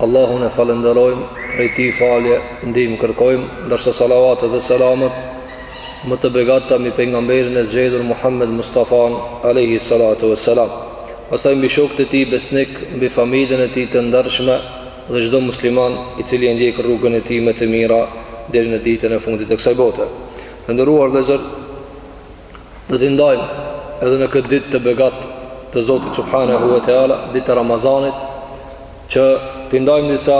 Allahun e falënderojmë, prej Tij falje, ndihmë kërkojmë, ndërsa salavatet dhe selamet më të begatëta mbi Pejgamberin e zgjedhur Muhammed Mustafanë, alejhi salatu ue selam, pastaj mbi shokët e tij besnikë, mbi familjen e tij të ndershme dhe çdo musliman i cili e ndjek rrugën e tij me të mira deri në ditën e fundit të kësaj bote. Të nderuar vëllezër! Do t'i ndajmë edhe në këtë ditë të begat të Zotit Subhanehu ve Teala, ditë të Ramazanit, që t'i ndajmë disa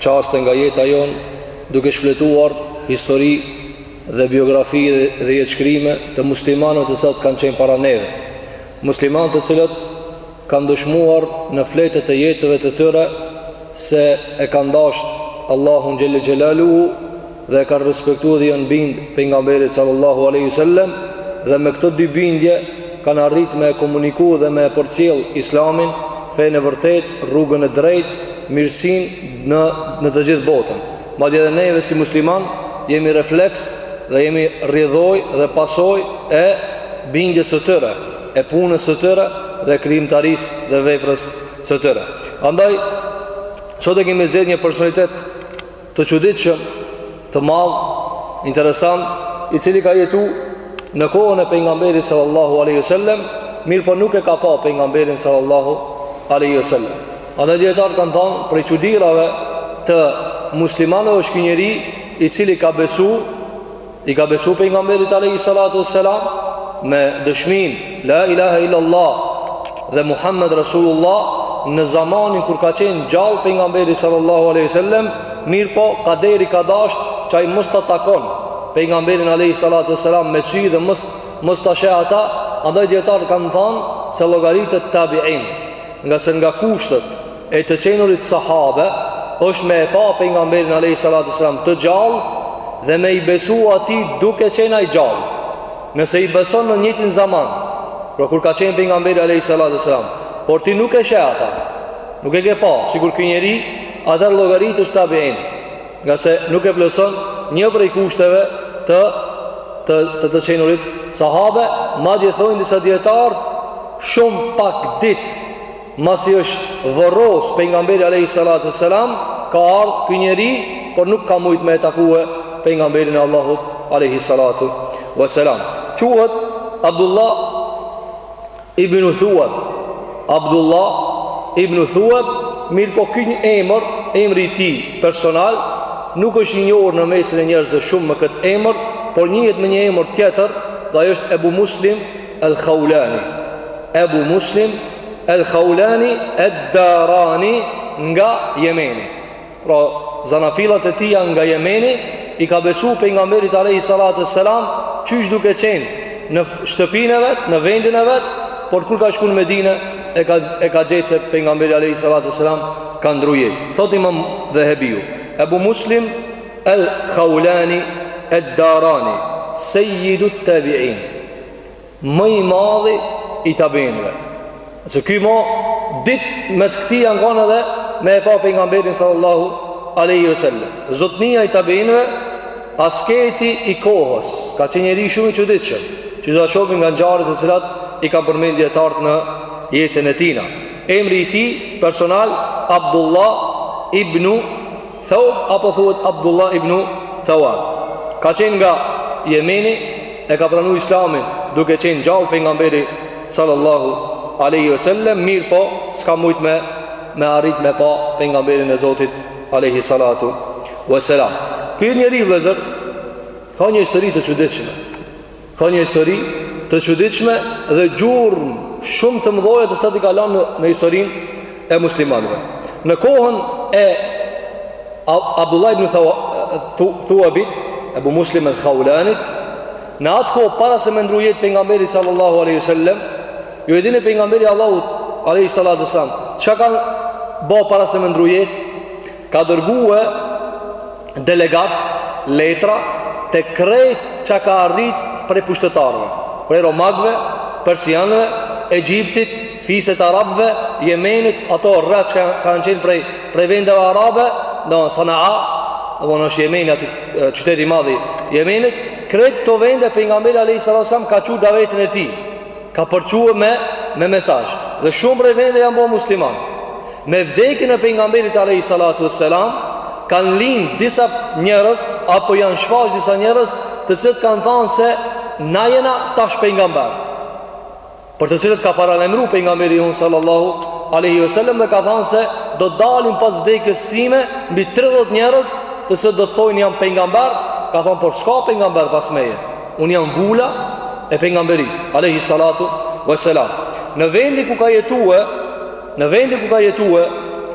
çaste nga jeta jonë, duke shfletuar histori dhe biografi dhe jetëshkrime të muslimanëve të cilat kanë qenë para neve. Muslimanë të cilët kanë dëshmuar në fletët e jetëve të tyre se e kanë dashtë Allahun Xhelle Xhelaluhu dhe e kanë respektu dhe janë bind pejgamberit sallallahu aleyhi sallem dhe me këto dy bindje kanë arrit me e komuniku dhe me e përcjell islamin fenë e vërtetë rrugën e drejtë mirësinë në, në të gjithë botën madje edhe neve si muslimanë jemi refleks dhe jemi rrjedhojë dhe pasojë e bindjes së tyre e punës së tyre dhe krijimtarisë dhe veprës së tyre. Andaj sot e kemi zgjedhë një personalitet të çuditshëm, të madh, interesant, i cili ka jetu në kohën e pejgamberit sallallahu alaihi wasallam, mirëpo nuk e ka pa pejgamberin sallallahu alaihi wasallam. Andaj dijetarët kanë thënë prej çudirave të muslimanëve është ky njeri i cili ka besuar I ka besu pejgamberit alejhi salatu ue selam Me dëshminë La ilaha illallah Dhe Muhammed Rasulullah Në zamanin kur ka qenë gjallë pejgamberi sallallahu alejhi ue selem Mirëpo kaderi ka dasht që ai mos ta takon pejgamberin alejhi salatu ue selam Me sy dhe mos, mos ta sheh ata Andaj dijetarët kanë thanë Se llogaritet tabiin ngase nga kushtet E të qenurit sahabe është me e pa pejgamberin alayhi salatu wasalam të gjallë dhe me i besu atij duke qenë ai gjallë. Nëse i beson në njëjtin zaman, pra kur ka qenë pejgamberi alayhi salatu wasalam, por ti nuk e sheh ata. Nuk e ke pa, sikur ky njeri atëherë llogaritet, është tabiin. Ngase nuk e plotëson një prej kushteve të të të, të qenurit sahabe, madje thonë disa dijetarë shumë pak ditë Masi është vorros pejgamberi alayhi salatu selam ka ardh ky njeri, por nuk ka mujt me e takue pejgamberin e Allahut alayhi salatu selam. Quhet Abdullah ibn Thuwab. Abdullah ibn Thuwab, mirëpo ky një emër, emri i tij personal nuk është i njohur në mesin e njerëzve shumë me këtë emër, por njihet me një emër tjetër, dhe ai është Ebu Muslim Al-Khaulani Ebu Muslim Al-Khaulani Ad-Darani nga Jemeni pra zanafillat e tija nga Jemeni i ka besu pejgamberit Alejhi Salatu Selam qysh duke qenë në shtëpinë e vet në vendin e vet por kur ka shku në Medine e ka, e ka gjet se pejgamberi Alejhi Salatu Selam ka ndru jetë thotë imam Dhehebiu Ebu Muslim Al-Khaulani Ad-Darani Sejidu Tabi'in më i madhi i tabiinëve. Se ky mo, dit mes këtij janë kanë edhe me e pa pengamberin sallallahu aleyhi ve sellem. Zotnia i tabiinëve, asketi i kohës, ka qenë njeri shumë i çuditshëm, që do ta shohim nga ngjarjet të cilat i kanë përmend dijetarët në jetën e tina. Emri i tij personal, Abdullah ibn Thawb apo thuhet Abdullah ibn Thawab. Ka qenë nga Jemeni, e ka pranuar Islamin duke qenë gjallë pejgamberi sallallahu alaihi wasallam, mirëpo s'ka mujt me me arrit me pa pejgamberin e Zotit alaihi salatu wasalam. Ky njeri vllezër ka një histori të çuditshme. Ka një histori të çuditshme dhe gjurmë shumë të mëdha të sajti ka lënë në historinë e muslimanëve. Në kohën e Abdullah ibn Thuwabit, Abu Muslim al-Khawlanit, në atë kohë para se me ndru jetë pejgamberi sallallahu alaihi wasallam, ju e dini pejgamberi i Allahut alaihi salatu wasallam, çka ka bë para se me ndru jetë? ka dërgue delegatë letra te krejt ça ka arrit prej pushtetarve, prej romakve, persianve, Egjiptit, fiset arabve, jemenit, ato rreth që kanë qenë prej, prej vendeve arabe, në Sanaa, domethënë është Jemeni aty qyteti i madh i Jemenit, krejt këto vende pengamberi alejhi salatu selam ka çu davetin e tij, Ka përçue me, me mesazh Dhe shumë prej vendeve janë bo musliman Me vdekjen e pengamberit Alejhi Salatu ve Selam Kanë lind disa njerëz Apo janë shfaq disa njerëz Të cilët kanë thanë se Na jena tash pengamber Për të cilët ka paralajmru pengamberi jonë sallallahu Alejhi ve Selam Dhe ka thanë se do dalin pas vdekjes sime Mbi 30 njerëz Të cilët do të thojnë janë pengamber Ka thanë por s'ka pengamber pas meje Unë jam vula e pengamberisë Alejhi salatu ve selam Në vendin ku ka jetue Në vendin ku ka jetue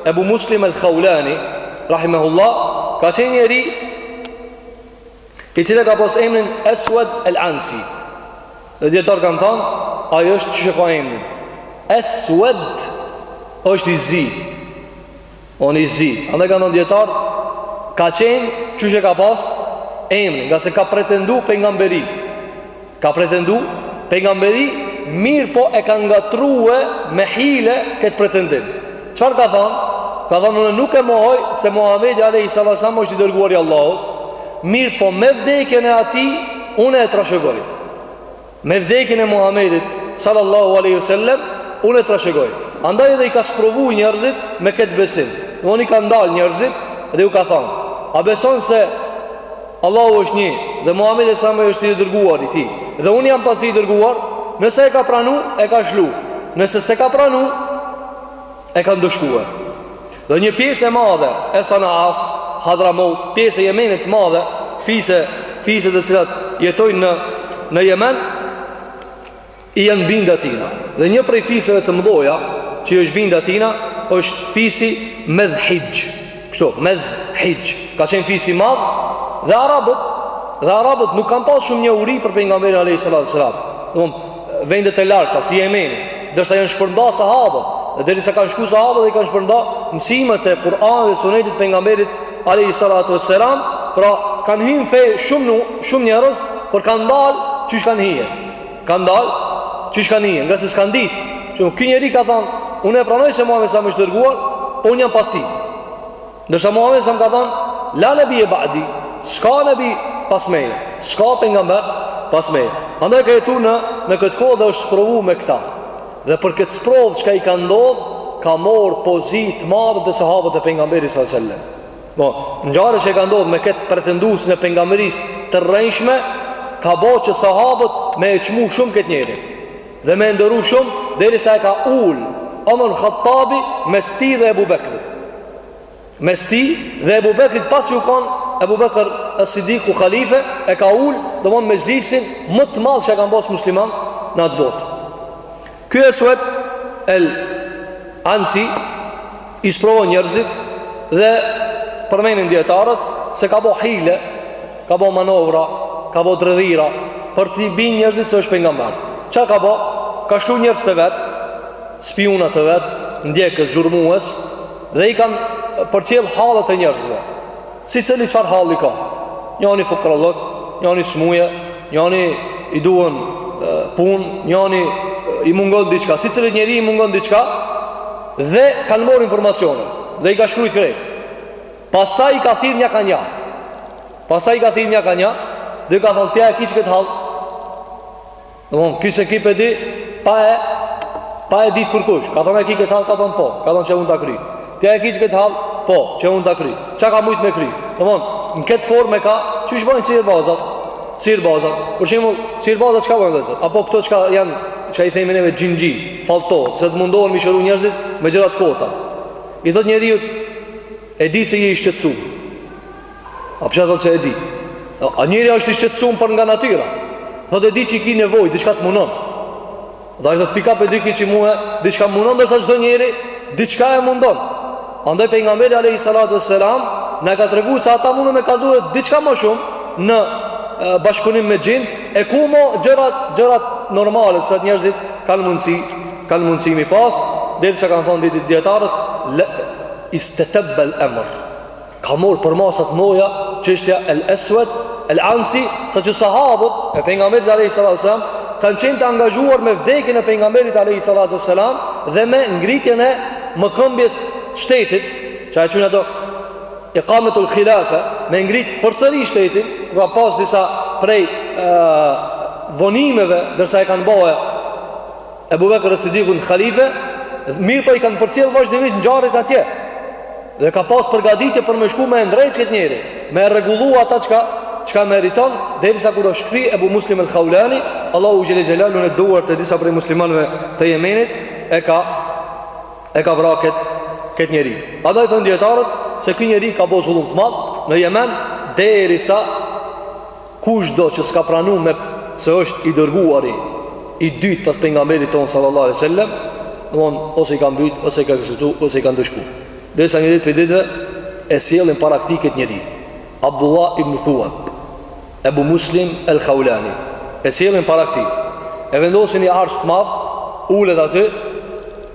Ebu Muslim el Khaulani Rahimehullah Ka qenë ni njeri I cili e ka pas emrin Eswed el Ansi Dhe dijetarët kanë thanë Ai është qysh e ka emrin Eswed është i zi Domthon i zi Andaj kanë thonë dijetarë Ka qenë qysh e ka pas emrin ngase ka pretendu pejgamberi Ka pretendu pejgamberi Mirëpo e ka ngatrrue Me hile Këtë pretendim Çfarë ka thonë Ka thonë Unë nuk e mohoj Se Muhammedi alayhi salatu wassalam është i dërguar i Allahut Mirëpo me vdekjen e atij Unë e trashëgoj Me vdekjen e Muhamedit sallallahu alaihi wasallam unë e trashëgoj. Andaj edhe i ka sprovu njerëzit me këtë besim. Domthon i ka ndal njerëzit dhe ju ka thënë, a beson se Allahu është një dhe Muhamedi alayhi salam është i dërguar i tij. Dhe unë jam pas tij i dërguar, nëse e ka pranu, e ka shlu. Nëse s'e ka pranu, e ka ndëshkuar. Dhe një pjesë e madhe e Sana'as, Hadramaut, pjesë e Jemenit të madhe, fise, fise të cilat jetojnë në në Jemen i janë bind atina. Dhe një prej fiseve të mëdhaja që i është bind atina është fisi Medhhixh. Kështu, Medhhixh. Ka qenë fisi i madh dhe arabët dhe arabët nuk kanë pas shumë njohuri për pejgamberin alayhi salatu wassalam. Domthon vendet e largëta si Jemeni, derisa janë shpërnda sahabët, dhe derisa kanë shku sahabët dhe i kanë shpërnda mësimet e Kur'anit dhe Sunetit pejgamberit alayhi salatu wassalam, pra kanë hi n'fe shumë shumë njerëz, por kanë dalë qysh kanë hi. Kanë dalë qysh kanë hi, ngase s'kanë dit. Që ky njeri ka thënë, unë e pranoj se Muhamedi alayhi salam është i dërguar, po unë jam pas tij. Ndërsa Muhamedi alayhi salam ka thënë, la nabije ba'di, s'ka nabi pas meje, s'ka pejgamber pas meje. Andaj ka jetu në në këtë kohë dhe është sprovu me këta. Dhe për këtë sprovë çka i ka ndodh, ka marr pozitë të madhe te sahabët e pejgamberit sallallahu alajhi wasallam. Po, ngjarja çka i ka ndodh me këtë pretendusin e pejgamberisë të rrejshme ka bo që sahabët me e çmu shumë këtë njeri. Dhe me e nderu shumë Derisa e ka ul Omer Khattabi Mes tij dhe Ebu Bekrit Mes tij dhe Ebu Bekrit Pasi u kanë Ebu Bekr es-Sidiku Khalife e ka ul domthon n'mexhlisin më të madhë që e kanë pas muslimanët në atë botë Ky Esued el-Ansi I sprovon njerëzit dhe përmenin dijetarët se ka bo hile, ka bo manovra, ka bo dredhira, për t'i bind njerëzit se është pejgamber. Ça ka bo? Ka shlu njerëz të vet, spiuna të vet, ndjekës, gjurmues, dhe i kanë përcjell hallet e njerëzve. Secili çfarë halli ka? Njani fukrallëk, njani smuje, njani i duhen punë, njani i mungon diçka. Secili njeri i mungon diçka, Dhe kan mor informacione dhe i ka shkrujt krejt pastaj i ka thirr nja ka nja pastaj i ka thirr nja ka nja dhe i ka thon te e ki qket hall domthon ky se ki pe din pa e pa e dit kurkush ka thon e ki qket hall ka thon po ka thon qe un ta kryj ti e ki qket hall po qe un ta kryj qa ka mujt me kryj domthon në kët form e ka qysh bajn sihirbazat sihirbazat për shembull sihirbazat qka bajn vëllezër apo kto qka jan qka i themi neve xhinxhi Falltorët, se t'mundohen mi shëru njerëzit me gjëra t'kota. I thot njeriut, e di se je i shqetsum. A pse thot se e di. A njeri është i shqetsum për nga natyra. Thot e di që i ki nevoj, diçka të mundon. Dhe i thot pika pe di ky që mue diçka mundon derisa çdo njeri, diçka e mundon. Andaj pejgamberi alayhi salatu wassalam na ka tregu se ata mundën me kallzu diçka më shumë në bashkëpunim me xhin, e ku mo gjërat gjërat normale se njerëzit kanë mundësi, kanë mundësi mi pas, derisa kanë thonë ditë dietarët la istatabba al-amr. Ka mor për masa të moja çështja al-aswad, al-ansi, sa që sahabët e pejgamberit alayhi salatu wassalam kanë qenë të angazhuar me vdekjen e pejgamberit alayhi salatu wassalam dhe me ngritjen e mëkëmbjes shtetit, ça e qun ata ikametul khilafe, me e ngritë përsëri shtetin, ku ka pas disa prej ë, vonimeve, derisa e kanë bë Ebu Bekër es-Sidikun khalife, mirëpo i kanë përcjellë vazhdimisht ngjarjet atje, dhe ka pas përgatitje për me shku me e ndrejtë këtë njeri, me e rregullu ata qka, qka meriton, derisa kur është kthy Ebu Muslim el Khaulani, Allahu Xhele Xhelaluhu në duar të disa prej muslimanve të Jemenit, e ka e ka vra kët kët njeri. Andaj thon dietarët se ky njeri ka bo zullum të madh në Jemen derisa kushdo që s'ka pranu me se është i dërguari i dytë pas pejgamberit ton sallallahu alaihi wasallam, domthon ose i ka mbyt ose i ka ekzekutu ose i ka ndëshku. Derisa njërës prej ditëve e sjellin para këtij kët njeri. Abdullah ibn Thuwab. Ebu Muslim El Khaulani e sjellin para këtij. E vendosin një arsh të madh, ulet aty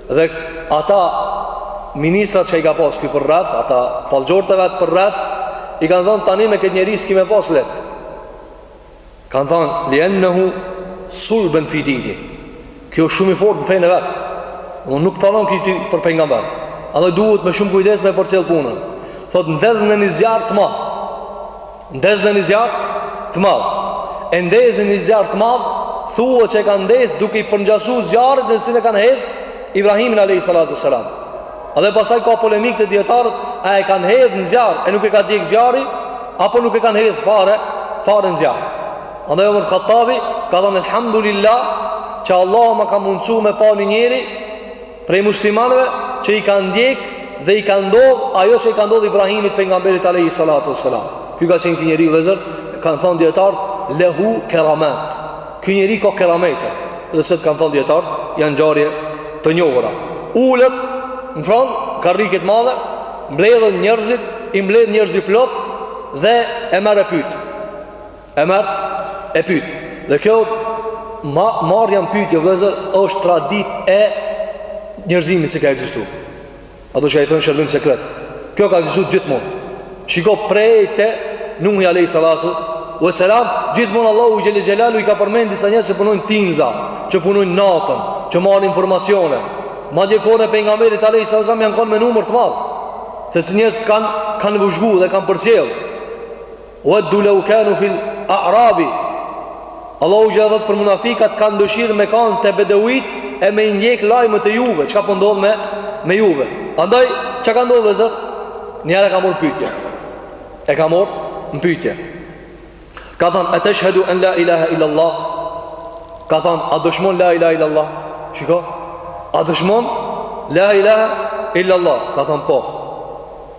dhe ata ministrat që i ka pas ky përrreth, ata fallxhorët e vet përrreth, i kanë thënë tani me këtë njeri s'ki me pas leht. Kan thon li enhu sulben fi dini. Ky o shumë i fortë në fenë e vet. Nuk t'pranon ky ty për pejgamber. Andaj duhet me shumë kujdes me përcjell punën. Thot ndezne një zjarr të madh. Ndezne një zjarr të madh. E ndezën një zjarr të madh, thuhet që e kanë ndez duke i përngjasu zjarrit në të cilin e kanë hedh Ibrahimin alayhis salatu wassalam. A dhe pastaj ka polemik te dietarët, a e kanë hedh në zjarr e nuk e ka djeg zjarri apo nuk e kanë hedh fare, fare në zjarr. Andaj Omer Khattabi ka thënë elhamdulillah që Allahu ma ka mundësu me pa një njeri Prej muslimanëve që i ka ndjek dhe i ka ndodh ajo që i ka ndodh Ibrahimit pejgamberit alayhi salatu wassalam. Ky ka qenë ky njeri vëllezër, kanë thënë dijetarët lehu keramat. Ky njeri ka keramete. Dhe sot kanë thënë dijetarët janë ngjarje të njohura. Ulet në fron karrike t'madhe, mbledhen njerëzit, i mbledh njerëzit plot dhe e merr e pyet. E merr e pyet. Dhe kjo ma, marrja në pyetje vëllezër është traditë e njerëzimit që ka ekzistu. Ato që i thonë shërbim sekret. Kjo ka ekzistu gjithmonë. Shiko prej te Nuhi alayhi salatu wa salam, gjithmonë Allahu xhelle xhelalu i ka përmend disa njerëz që punojnë tinza, që punojnë natën, që marrin informacione. Madje n'kohën e pejgamberit alayhi salatu wa salam janë kanë me numër të madh. Sepse njerëzit kanë kanë vëzhgu dhe kanë përcjell. Waddu law kanu fil a'rabi. Allahu xhelle thotë për munafikat kanë dëshirë me kanë te bedeuit e me i ndjek lajmet e juve, çka po ndodh me me juve. Andaj çka ka ndodh vëllezër? Njëherë e ka marr n'pyetje. E ka marr në pyetje. Ka thënë, "A tashhadu an la ilaha illa Allah?" Ka thënë, "A dëshmon la ilaha illa Allah?" Shiko, "A dëshmon la ilaha illa Allah?" Ka thënë, "Po."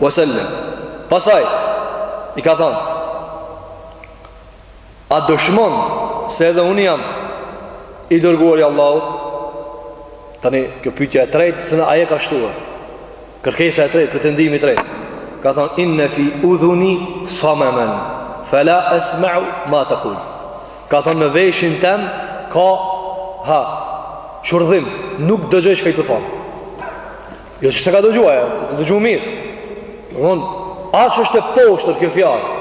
Wasallam. Pastaj i ka thënë: A dëshmon se edhe unë jam i dërguar i Allahut? Tani kjo pyetja e tretë, se ai e ka shtu. Kërkesa e tretë, pretendimi i tretë. Ka thënë inna fi udhuni samaman fala asma'u ma taqul. Ka thënë në veshin tem ka ha shurdhim, nuk dëgjoj çka je tu thonë. Jo që s'e ka dëgju ai, e ka dëgju mirë Unë, aq është e poshtër kjo fjalë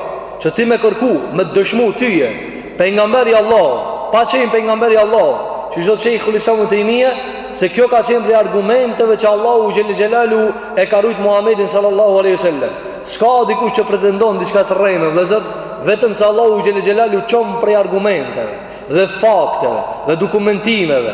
Që ti me kërku, me të dëshmu tyje pejgamber i Allahut Pa qenë pejgamber i Allahut Që thotë shejhul islam Ibn Tejmije Se kjo ka qenë prej argumenteve që Allahu xhelle xhelalu E ka rujtë Muhammedin sallallahu aleyhi sallam S'ka dikush që pretendon diçka të rreme vëllezër Vetëm se Allahu xhelle xhelalu çon prej argumenteve Dhe fakteve Dhe dokumentimeve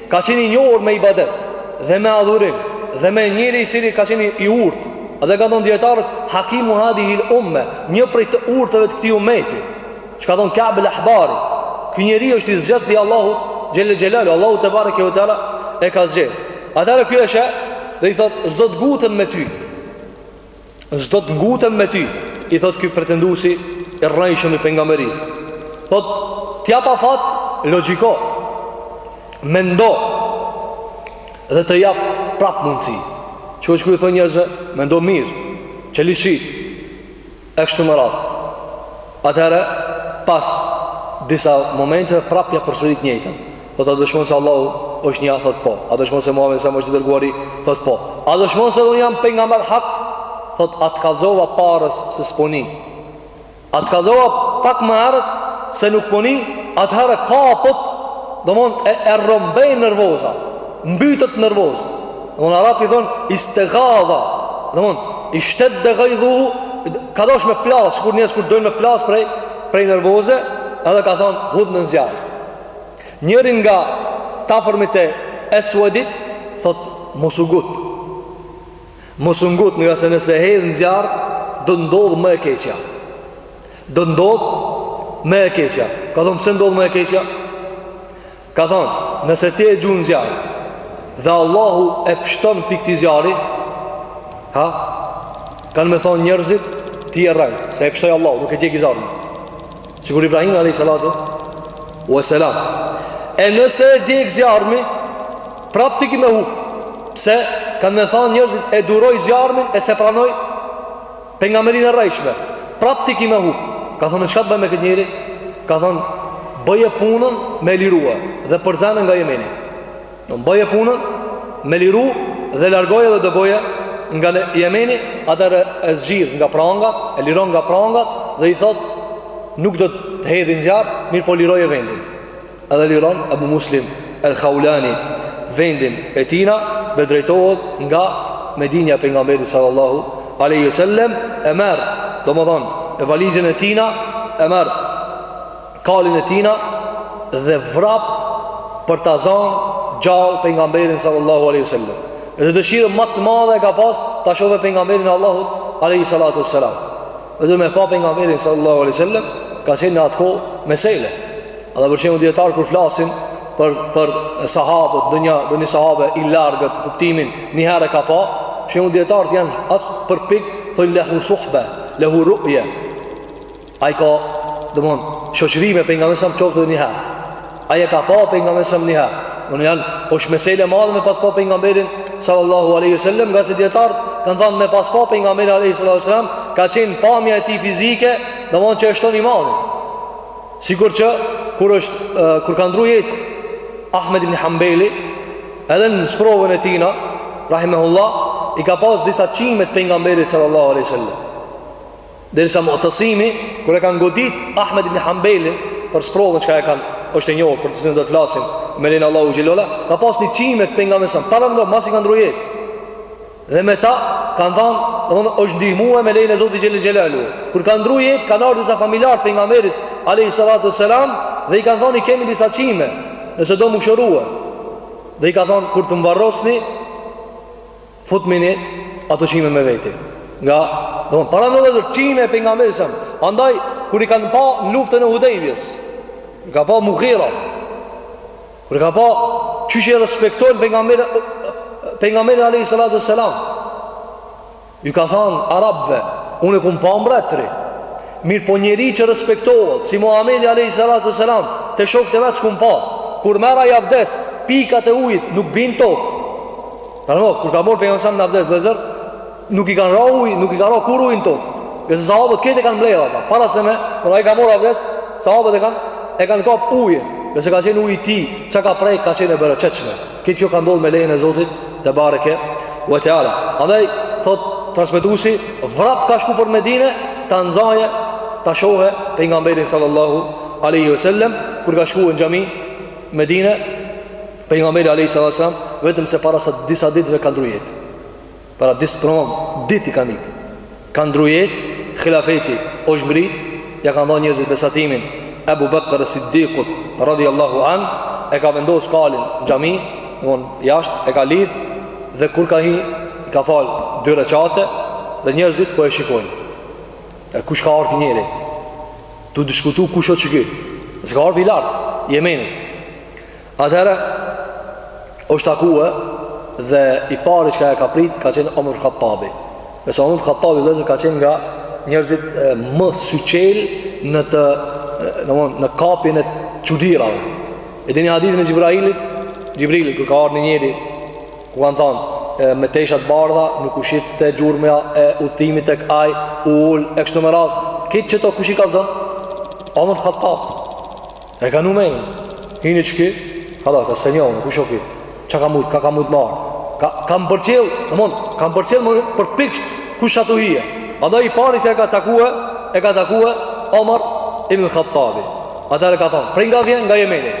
Ka qenë i njohur me ibadet dhe me adhurim dhe me njeri i cili ka qenë i urtë. Dhe kanë thonë dijetarët Hakimu Hadihi al-Umma, një prej të urtëve të këtij ummeti. Siç ka thonë Ka'b al-Ahbari, ky njeri është i zgjedhti i Allahut xhelle xhelalu, Allahu tebareke ve teala e ka zgjedh. Atëhera ky e sheh dhe i thotë s'do të ngutem me ty. S'do të ngutem me ty I thotë ky pretendusi i rrejshëm i pejgamberisë Thotë të jap afat Logjiko Mendo Dhe të jap prap mundësi Që sikur i thonë njerëzve Mendo mirë Që lishi E kështu me radhë Atëherë Pas Disa momente Prap ja përsërit t'njëjtën Thot a dëshmon se Allahu është një, thot po. A dëshmon se Muhamedi s.a.v.s. është i dërguari, thot po. A dëshmon se unë jam pejgamber hak? Thot a të kallzova parëz se s'po ni. A të kallzova pak më herët se nuk po ni, atëherë e kap, domethënë, e rrëmben nervoza, mbytet nervoze. Domethënë arabët i thonë istighadha. Domethënë ishtedde gajdhuhu, ka dosh me plas, sikur njerëz kur dojnë me plas prej prej nervoze, edhe ka thonë hudhne në zjarr. Njëri nga të afërmit e Eswedit thotë mos u ngut. Mos u ngut, ngase nëse e hedh në zjarr, do të ndodhë më e keqja. Do të ndodhë më e keqja. Ka thonë pse ndodh më e keqja? Ka thonë, nëse ti e gjun në zjarr Dhe Allahu e pshton pi këtij zjarri Ha? Kanë me thonë njerëzit Ti je rrenc Se e pshtoi Allahu, nuk e djegi zjarmi Sikur Ibrahimi a.s. E nëse e djeg zjarmi, prapë ti ki me hup. Pse, kanë me thanë njerëzit, e duroi zjarmin e s'e pranoi pejgamberinë e rrejshme. Prapë ti ki me hup. Ka thonë, çka të bëj me këtë njeri? Ka thonë, bëje punën me e liru dhe përzene nga Jemeni. Bëje punën me liru dhe largoje dhe dëboje nga Jemeni atëherë e zgjidh nga prangat e liron nga prangat dhe i thot nuk do të hedhi në zjarr mirëpo liroje vendin edhe liron Ebu Muslim el Haulani vendin e tina dhe drejtohet nga Medinja e pejgamberit sallallahu aleyhi sallem e merr domethënë valixhen e tina e merr kalin e tina dhe vrap për ta zënë gjallë pejgamberin sallallahu alaihi wasallam. Dhe dëshirën më të madhe e ka pas ta shohë pejgamberin e Allahut alaihi salatu wassalam. Dhe me pa pejgamberin sallallahu alaihi wasallam ka qenë në atë kohë mesele. Ata për shembull dijetarët kur flasin për për sahabët, ndonjë ndonjë sahabe i largët kuptimin, një herë e ka pa, shumë dijetarë janë të përpiktë, thonë lehu suhbe, lehu ru'ya. Ai ka, domethënë, shoqërim me pejgamberin s.a.v.s. qoftë dhe njëherë Ai e ka pa pejgamberin s.a.v.s. njëherë Në një janë, është mesele e madhe me pas pa pejgamberin Sallallahu aleyhi sallam Ngase dijetarët kanë thanë me pas pa pejgamberin Aleyhi salatu sallam Ka qenë pamja e tij fizike Domethënë që e shton imanin Sikur që, kur është, uh, kur ka ndrru jetë Ahmed ibn Hanbeli Edhe në sprovën e tina Rahimehullah I ka pas disa qime të pejgamberit Sallallahu aleyhi sallam Derisa Mu'tasimi kur e kanë godit Ahmed ibn Hanbelin për sprovën çka e kanë, është e njohur për të cilën do të flasim me lejnë Allahut xhel-le ve ala, ka pas një qime t'pejgamberit, para më do, masi ka ndrru jetë. Dhe me ta, kanë thanë, dhe më është ndihmue me lejnë e Zotit xhel-le xhelaluhu. Kur ka ndrru jetë, kanë ardhë disa familjarë t'pejgamberit, alayhi salatu selam, dhe i kanë thanë, i kemi disa qime, nëse do me u shërue. Dhe i ka thanë, kur t'më varrosni, Futmini ato qime me veti. Nga, do të para ndodhë qime pejgamberit sa. Andaj kur i kanë pa në luftën e Hudejbijes. Ka pa Mughira. Kur ka pa qysh e respektojnë pejgamberin alayhi salatu selam. Ju ka thënë arabëve, unë kum pa mbretëri. Mirëpo njeri që respektohet si Muhamedi alayhi salatu selam, te shokët e vet s'kum pa. Kur merr ai avdes, pikat e ujit nuk bijnë n'tokë. Pra, kur ka morë pejgamberi sa në abdes vllezër, nuk i kanë ra ujë, nuk i kanë ra kurrë ujë në tokë. Ngase sahabët këtë e kanë mledh ata. Para se me, kur ai ka morë abdes, sahabët e kanë e kanë kap ujin. Ngase ka qenë uji i tij, çka ka prej ka qenë e bereqetshme. Këtë kjo ka ndodhur me lejen e Zotit tebareke ve teala. Andaj thot transmetuesi, vrap ka shku për Medinë, ta nxaje, ta shohë pejgamberin sallallahu alaihi wasallam kur ka shkuar në xhami Medinë Pejgamberi alayhis salam vetëm se para sa disa ditëve ka ndrru jetë. Para disa për do ditë i ka ikë. Ka ndrru jetë, hilafeti është ngrit, ja kanë dhënë njerëzit besatimin Abu Bakr as-Siddiqut radhiyallahu an e ka vendosur kalin xhami, domon jashtë e ka lidh dhe kur ka hi ka fal dy reqate dhe njerëzit po e shikojnë. E kush ka ardhur njeri? Tu diskutu kush është ky? Se ka ardh pi lart, Jemenit. Atëherë është takue dhe i pari që ka e ka prit ka qenë Omer Khattabi. Ngase Omer Khattabi vllezër ka qenë nga njerëzit e, më syçelë në të domon, në kapjen e çudirave. E dini hadithin e Xhibrailit? Xhibrili, kur ka ardh një njeri, ku kanë thanë, me tesha t'bardha, nuk u shihte gjurma e udhtimit tek ai, u ul, e kështu me radhë. Kitë që të kush i ka thënë? Omer Khattabi. E ka në menë, hini që ki, ka da, ka se një, kush o ki, çka ka mujtë, ka ka mujtë marrë, ka, ka më përcjell, domon, ka më përcjell më për pikët, kush o tu hi. Atëherë i pari që e ka takue, e ka takue, Omar ibn Khattabi. Atëherë e ka thonë, prej nga vjen, nga Jemeni.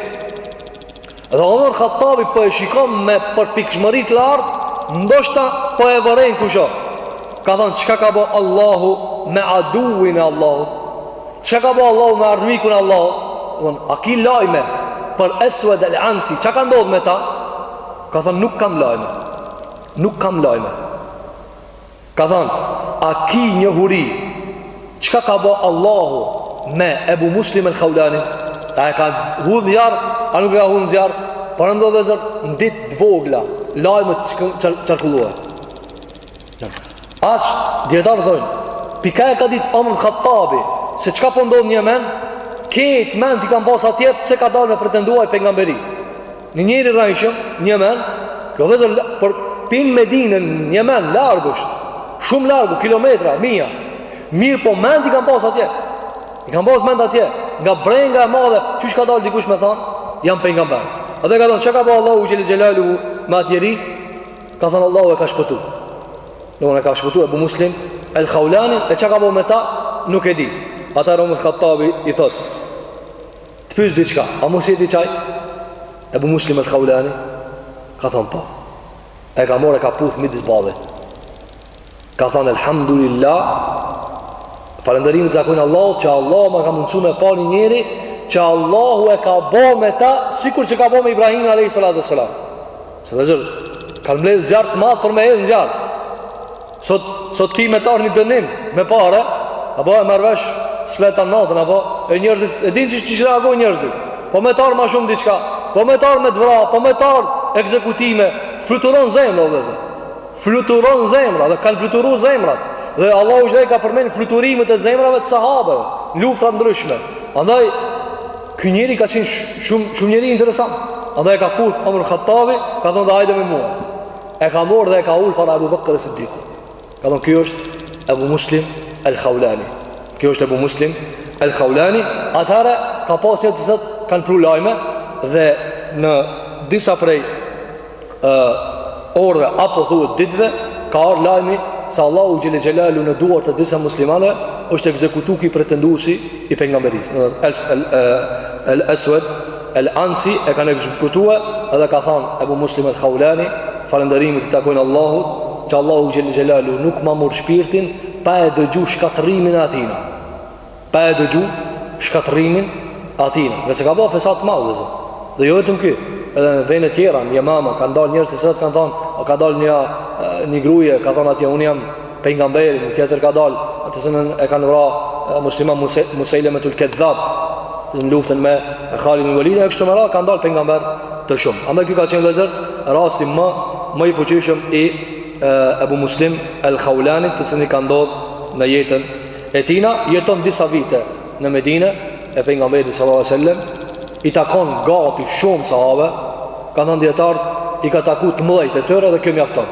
Dhe Omer Khattabi po e shikon me përpikshmëri të lartë, ndoshta po e vëren kush o. Ka thonë, çka ka bo Allahu me aduin e Allahut? Çka ka bo Allahu me armikun e Allahut? Domon, a ki lajme për Esved el-Ansi, çka ka ndodhë me ta? Ka thonë, nuk kam lajme. Nuk kam lajme. Ka thënë, a ki njohuri, çka ka bo Allahu me Ebu Muslim el Khaulani? A e ka hudhë në zjarë, a nuk e ka hudhë në zjarë? Por mendo vllezër, në ditë të vogla, lajmet qarkullue. Aq, dijetarët thojnë, prej ka e ka ditë Omer Khattabi, se çka po ndodh në Jemen, krejt mendt i kam pas atje, që ka dalë me pretendue pejgamberi. Një njeri i rrejshëm, në Jemen Kjo vllezër, por prej Medine në Jemen, larg është Shumë largë, kilometra, mija Mirëpo mendt i kam pas atje I kam pas mendt atje Nga brenga e madhe, qysh ka dalë dikush me thanë Jam pejgamber Edhe ka thonë, çka ka bo Allahu xhel-le xhelaluhu Me atë njeri Ka thonë Allahu e ka shpëtu E ka shpëtu Ebu Muslim El Khaulanin E çka ka bo me ta, nuk e di Atëherë Omer Khattabi i thotë Të pys diçka, a mos je ti qaj? Ebu Muslim el Khaulani? Ka thonë po. E ka marrë, e ka puth midis ballit. Ka thonë, elhamdulillah, falenderimet i takojnë Allahut, që Allahu ma ka mundësu me pa një njeri, që Allahu e ka bo me ta, sikur që ka bo me Ibrahimin a.s. Se vllezër, kanë mbledhë zjarr të madh për me hedhë në zjarr. Sot, sot ti me t'ardh një dënim Me pare Apo e merr vesh S'fle tanë natën Apo e njerëzit E din qysh reagojnë njerëzit Po me t'ardh ma shumë diçka Po me t'ardh me t'vra Po me t'ardh ekzekutime Fluturon zemra vllezër Fluturon zemra Dhe kanë fluturu zemrat Dhe Allahu xhel-le ka përmen Fluturimet e zemrave të sahabeve n'luftra ndryshme Andaj Ky njeri ka qenë shumë shumë njeri interesant Andaj e ka puth Omer Khattabi Ka thonë dhe hajde me mua E ka marrë dhe e ka ulë para Ebu Bekër es Siddikut Ka thonë ky është Ebu Muslim El Khaulani Ky është Ebu Muslim El Khaulani Atëherë ka pas njerëz të cilët kanë pru lajme Dhe në disa prej e, orëve apo thuhet ditve Ka ardh lajmi se Allahu xhel-le xhelaluhu në duar të disa muslimanëve është ekzekutu ky pretenduesi i pejgamberisë El, el, el, el Eswed El Ansi e kanë ekzekutue edhe ka thanë Ebu Muslim el Khaulani falënderimet i takojnë Allahut që Allahu xhel-le xhelaluhu nuk ma mur shpirtin pa e dëgju shkatrimin e atina pa e dëgju shkatrimin atina se ka ba fesat t'madh vllezër dhe jo vetëm ky edhe në vene tjera në Jemama kanë dalë njerëz të cilët kanë thanë o ka dalë një, një gruje ka thanë atje unë jam Pejgamberi një tjetër ka dal, të cilin e kanë vra muslimanët Musejlemetul Kedhab, në luftën me Khalid ibn Velidin, e kështu me radhë kanë dal pejgamberë të shumë. Andaj kjo ka qenë vllezër, rasti më, më i fuqishëm i e, Ebu Muslim El Khaulanit, të cilin i ka ndodhë në jetën e tina, jeton disa vite në Medine, e pejgamberit sallallahu alaihi wasallam i takon gati shumë sahabe, kanë thënë dijetarët i ka taku të mëdhejt e tyre dhe kjo mjafton.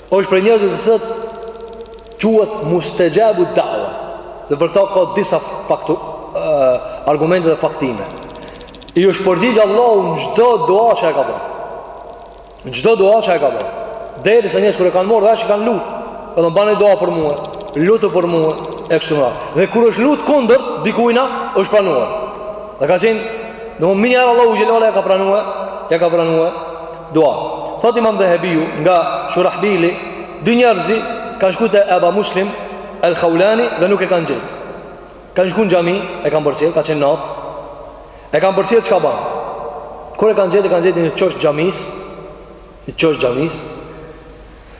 Është prej njerëzit që sot quhet mustexhabu dawa. Dhe për këto ka disa faktu uh, argumente dhe faktime. I është përgjigj Allahu në çdo dua që e ka bërë. Në çdo dua që e ka bërë. Derisa njerëz kur e kanë marrë vesh e kanë lut. Edhe do bani dua për mua, lutu për mua e kështu me radhë. Dhe kur është lut kundër dikujna është pranuar. Dhe ka qenë, menjëherë Allahu xhelala ja ka pranuar, ja ka pranuar Dua. Thotë Imam Dhehebiu nga Shurahbili, dy njerëz kanë shkuar te Aba Muslim El Khaulani dhe nuk e kanë gjetë. Kanë shkuar në xhami, e kanë përcjell, ka qenë natë. E kanë përcjell çka bën. Kur e kanë gjetë, kanë gjetë në qosh xhamisë, në qosh xhamisë.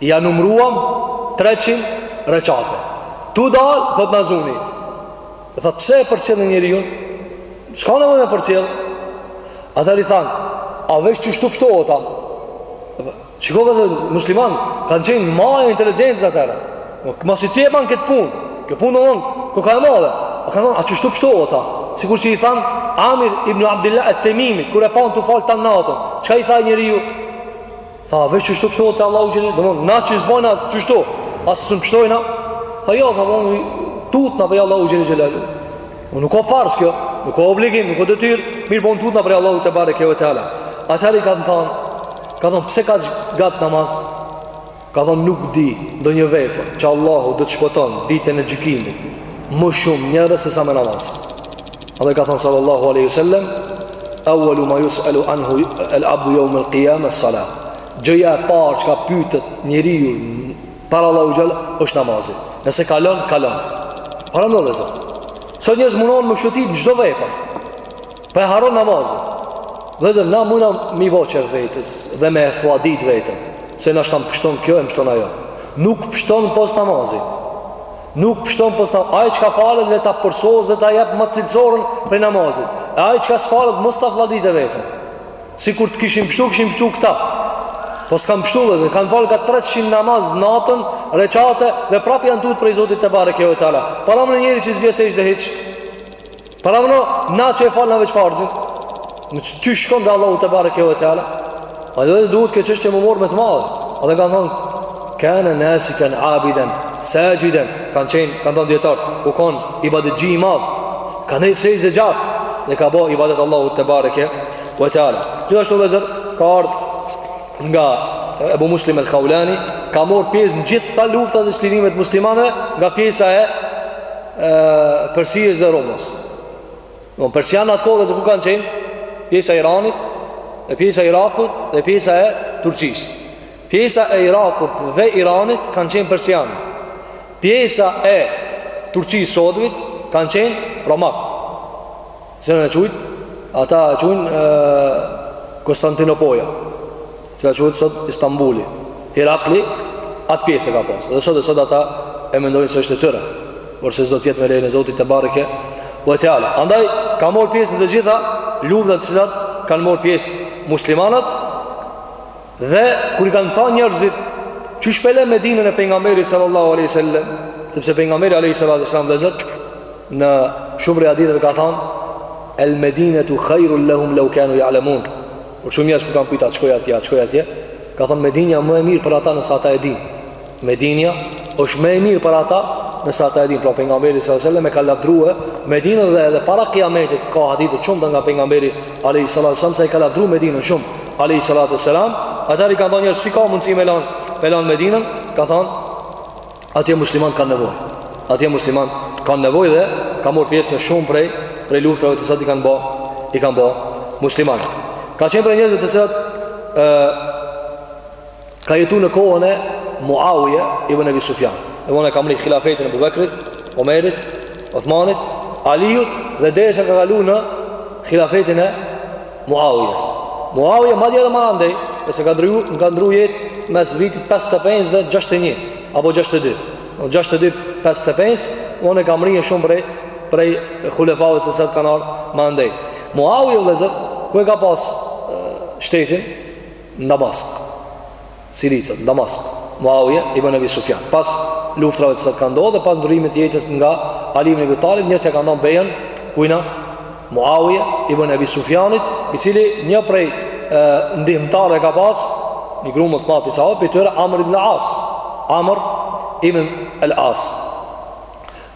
Ja numruam treqind rekate. Tu dal, thot na zuni. I thot, pse e përcjellni njeriun? S'ka nevojë me përcjell. Atëherë i than, a veç qështu pështohet a? Shiko dhe musliman, kanë qenë maja e inteligjencës atëherë. Masi ti e banë këtë punë. Këtë punë domethënë, koka e madhe. A, kanë thënë, a qështu pështohet a? Sikur që i than, Amir ibn Abdillah e Temimit, kur e panë tu falë tanë natën. Çka i tha ai njeriu? Tha, veç qështu pështohet te Allahu që domethënë na që s'bojna qështu, a s'un pështojna, tha, jo, tha, po, unë tutna prej Allahu xhelle xhelaluhu. Nuk o farz kjo, nuk o obligim, nuk o detyrë, mirëpo unë tutna prej Allahu tebareke ve teala. Atëherë i kanë thanë, ka thonë, pse kaq gjatë namaz? Ka thonë, nuk di ndonjë vepër që Allahu do të shpëton, ditën e gjykimit, më shumë njerëz sesa me namaz. Andaj ka thënë sallallahu alaihi wasallam, "Awwalu ma yus'alu anhu al-'abdu yawm al-qiyamah as-salah." Gjëja e parë që pyetet njeriu para Allahu xhall është namazi. Nëse kalon, kalon. Paramendo vëllezër. Sot njerëz mundohen me shëtit në çdo vepër. Po e harron namazin. Vëllezër na mundena me i bo qef vetes dhe me flladit veten, se nashta m'pështon kjo e m'pështon ajo. Nuk pështon pos namazit. Nuk pështon pos ta. Ai çka falet le ta përsos dhe ta jap më cilësoren prej namazit. E ai çka s'falet mos ta flladit veten. Sikur të kishim pështu, kishin pështu këta. Po s'kan pështu dhe kanë falë ka 300 namaz natën, reqate dhe prapë janë tutë prej Zotit tebareke ve teala. Paramendo njeri që s'bje n'sexhde hiç. Paramendo, na që e falim veç farzin Me ç'ftyrë shkon te Allahu tebareke ve teala Pra vëllezër duhet kjo çështje me u morë me të madhe Andaj kanë thonë Kane nasikan abiden saxhiden Ka qenë, kanë thonë dijetarët U konë ibadetçi i madh Ka nejt n'sexhde gjatë Dhe ka bo ibadet Allahu tebareke ve teala Gjithashtu vëllezër Ka ardhë nga Ebu Muslim el Khaulani Ka morë pjesë në gjitha luftat dhe çlirimet muslimane Nga pjesa e Persisë dhe Romës. persianët atë kohë dhe zër ku kanë qenë pjesa e Iranit, e pjesa e Irakut dhe pjesa e Turqisë. Pjesa e Irakut dhe Iranit kanë qenë persianë. Pjesa e Turqisë sodit kanë qenë romak. Se e e qujtë, ata e qujnë Konstantinopoja. Se e qujtë sot Istanbuli. Herakli atë pjesë e ka pas. Dhe sot e sot ata e mendojnë se është e tyre. Por se s'do të jetë me lejnë e Zotit tebareke ue teala. Andaj ka marr pjesë në të gjitha luftat të cilat kanë marr pjesë muslimanët dhe kur i kanë thënë njerëzit qysh pe le Medinën e pejgamberit sallallahu alaihi wasallam, sepse pejgamberi alaihi sallallahu alaihi wasallam vllezër në shumë prej haditheve ka thënë el medinatu khairul lahum law kanu ya'lamun. Kur shumë njerëz kur kanë pyet a të shkoj atje, a të shkoj atje, ka thënë Medinja më e mirë për ata nëse ata e dinë. Medinja është më e mirë për ata nëse ata e dinë. Pra pejgamberi sallallahu alajhi wasallam e ka lavdruar Medinën dhe edhe para kiametit ka hadithe shumë nga pejgamberi alayhi salatu wasallam se e ka lavdruar Medinën shumë. Alayhi salatu wasalam, ata i kanë thënë njerëz si ka mundësi me lan, me lan Medinën, ka thënë Atje musliman kanë nevoj Atje musliman kanë nevoj dhe Ka mor pjesë në shumë prej prej luftrave të cilat i kanë bo I kanë bo musliman Ka qenë prej njerëzve të cilët e, ka jetu në kohën e Muawije ibn Ebi Sufjan E domethënë e ka mrri khilafetin Ebu Bekrit Omerit, Othmanit Alijut dhe derisa ka kalu në Khilafetin e Muawijes. Muawije madje edhe më andej, se ka ndrru, ka ndrru jetë mes vitit 55 dhe 61 apo 62. Në 62 55, mund e ka mrri shumë prej prej hulefave të cilët kanë ardhur më andej. Muawije vëllazër, ku e ka pas shtetin në Damask. Siri, sot në Damask, Muawije, Ibn Ebi Sufjan. Pas luftrave të cilat ka ndodhë dhe pas ndrrimit të jetës nga Ali ibn Ebi Talib, njerëzit ja kanë dhonë bejën, kujna, Muawije, Ibn Ebi Sufjanit, i cili një prej ndihmëtarëve ka pas, një grup të madh sahabëve, prej tyre Amr ibn As, Amr ibn As.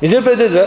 Në një prej ditëve,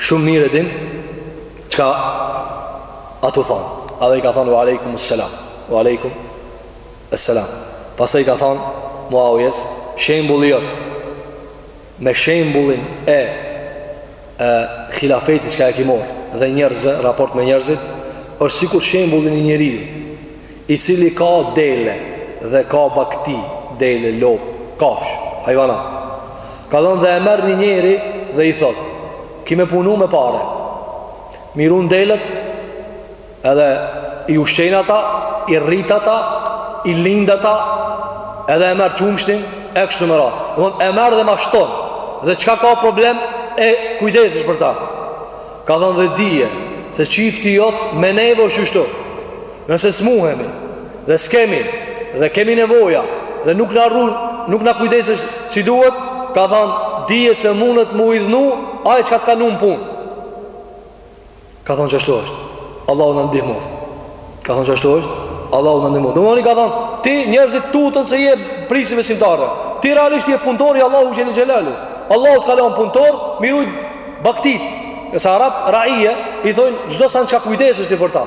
Shumë mirë e din Qka a tu than ai dhe i ka than Wa alaikum selam Wa alaikum selam Pastaj i ka than Muawijes Shembulli jot Me shembullin e E Khilafetit qka e ki mor Dhe njerëzve Raport me njerëzit është sikur shembulli i njeriut I cili ka dele dhe ka bakti, dele, lopë, kafshë, hajvanat. Ka thënë dhe e merr një njeri dhe i thot, ki me punu me pare. M'i run delet, edhe i ushqejnë ata, i rrit ata, i lind ata, edhe e merr qumshtin, e kështu me radhë. Domthon e merr dhe ma shton. Dhe çka ka problem e kujdesesh për ta. Ka thënë dhe dije se çifti jot me neve është kështu. Nëse smuhemi dhe s'kemi dhe kemi nevoja dhe nuk na run, nuk na kujdesesh si duhet, ka thënë, dije se mundet mu idhnu ai çka të ka lënë në punë. Ka thënë çashtu është. Allahu na ndihmoft. Ka thënë çashtu është. Allahu na ndihmoft. Domethon ka thënë, ti njerëzit tuten se je prijsi i besimtarëve. Ti realisht je punëtor i Allahut xhel-le xhelaluhu. Allahu të ka lënë punëtor, me i rujt baktit. Se arabët raije i thonë çdo sen çka kujdesesh ti për ta.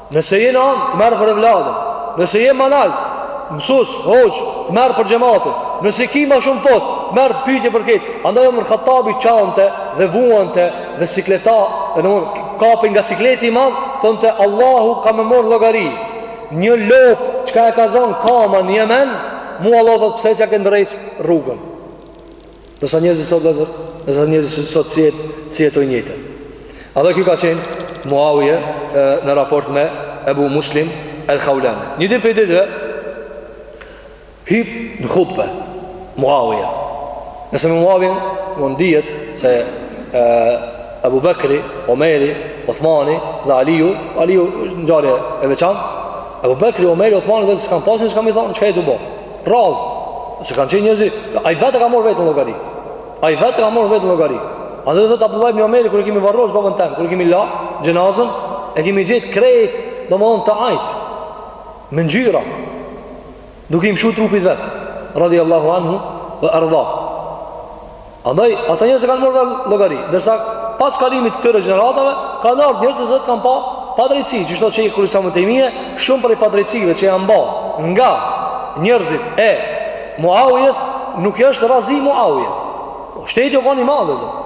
Nëse je nanë, të merr për evladët Nëse je ma nalt, mësus, hoxhë, të merr për xhematin Nëse ki ma shumë post, të merr pytje për këtë Andaj Omer Hatabi qante dhe vuante dhe sikleta E në mërë kapin nga sikleti i madhë Thonte Allahu ka me morë llogari Një lopë çka e ka zonë kama n'Jemen Mu Allahu thot pse s'ja ke ndreq rrugën Ndërsa njerëzit sot dhe zër Ndërsa njerëzit sot si jet Si jetojnë jetën Edhe kjo ka qenë Muawije Në raport me Ebu Muslim El Haulani Një ditë prej ditëve Hyp në hutbe Muawije Nëse me Muawijen dihet se e, Ebu Bekri Omeri Othmani Dhe Aliju Aliju Ngjarje e veçantë Ebu Bekri Omeri Othmani Dhe se s'kan pas çka me i thonë Çka je tu bo Rrallë, që kanë qenë njerëzit, ai vetë e ka marrë veten llogari. Ai vetë e ka marrë veten llogari. Edhe thotë Abdullah ibn Omeri kur e kemi varros babën tem, kur e kemi la xhenazën, e kemi gjetë krejt, domthon të ajt. Me ngjyra. Duke i mshu trupit vet, radhiyallahu anhu wa arda. Andaj, ata njerëzit s'e kanë marrë llogari, ndërsa pas kalimit të këtyre gjeneratave kanë ardhur njerëz që kanë pa padrejtësi, që çdo çej kur sa më tejmie, shumë prej padrejtësive që janë bë nga njerëzit e Muawijes nuk i është razi Muawije. Po shteti u kanë i madh zot.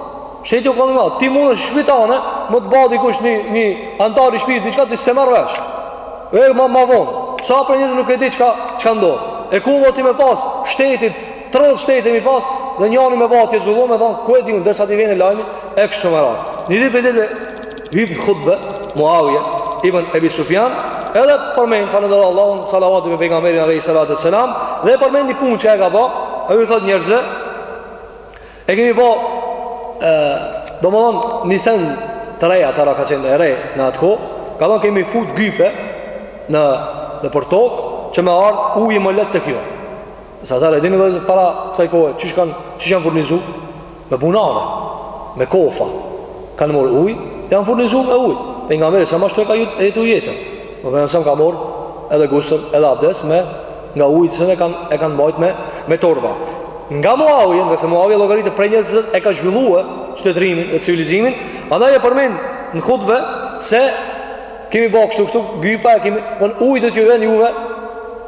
Shteti u kanë i madh. Ti mund në shpi tane, me të ba dikush një një antar i shtëpisë diçka ti s'e merr vesh. E merr ma vonë. Sa prej njerëzit nuk e di çka çka ndodh. E ku mo ti me pas shtetin 30 shtete me i pas dhe njani me ba atje zullum e thonë, ku e di unë, derisa t'i vjen lajmi, e kështu me radhë. Një ditë prej ditëve hyp në khutbe, Muawje, Ibn Ebi Sufjan, edhe përmenë, falënderon Allahun, salavate mbi Pejgamberin, alejhi salatu ve selam, dhe përmenë një punë që e ka ba, e ju thotë njerëzve, e kemi ba, e, domethonë, një send të re, atëherë ka qenë e re në atë kohë, ka thonë kemi fut gype në, nëpër tokë, që me ardhë uji më lehtë te kjo. Tash a e dini vllezër para kësaj kohe, qysh kanë, qysh janë furnizu? Me bunare, me kofa, kanë marrë uj, janë furnizu me uj. Pejgamberi alejhi selam ashtu e ka jetu jetën. Pejgamberi alejhi selam ka marrë edhe gusël, edhe abdes, me nga uji, që e kanë, e kanë bajt me, me torba. Nga Muavije, ngase Muavije llogaritet prej njerëzve që ka zhvillu qytetërimin e civilizimin, andaj e përmen në khutbe se kemi bërë kështu kështu, gypa e kemi, uji do t'ju vjen juve,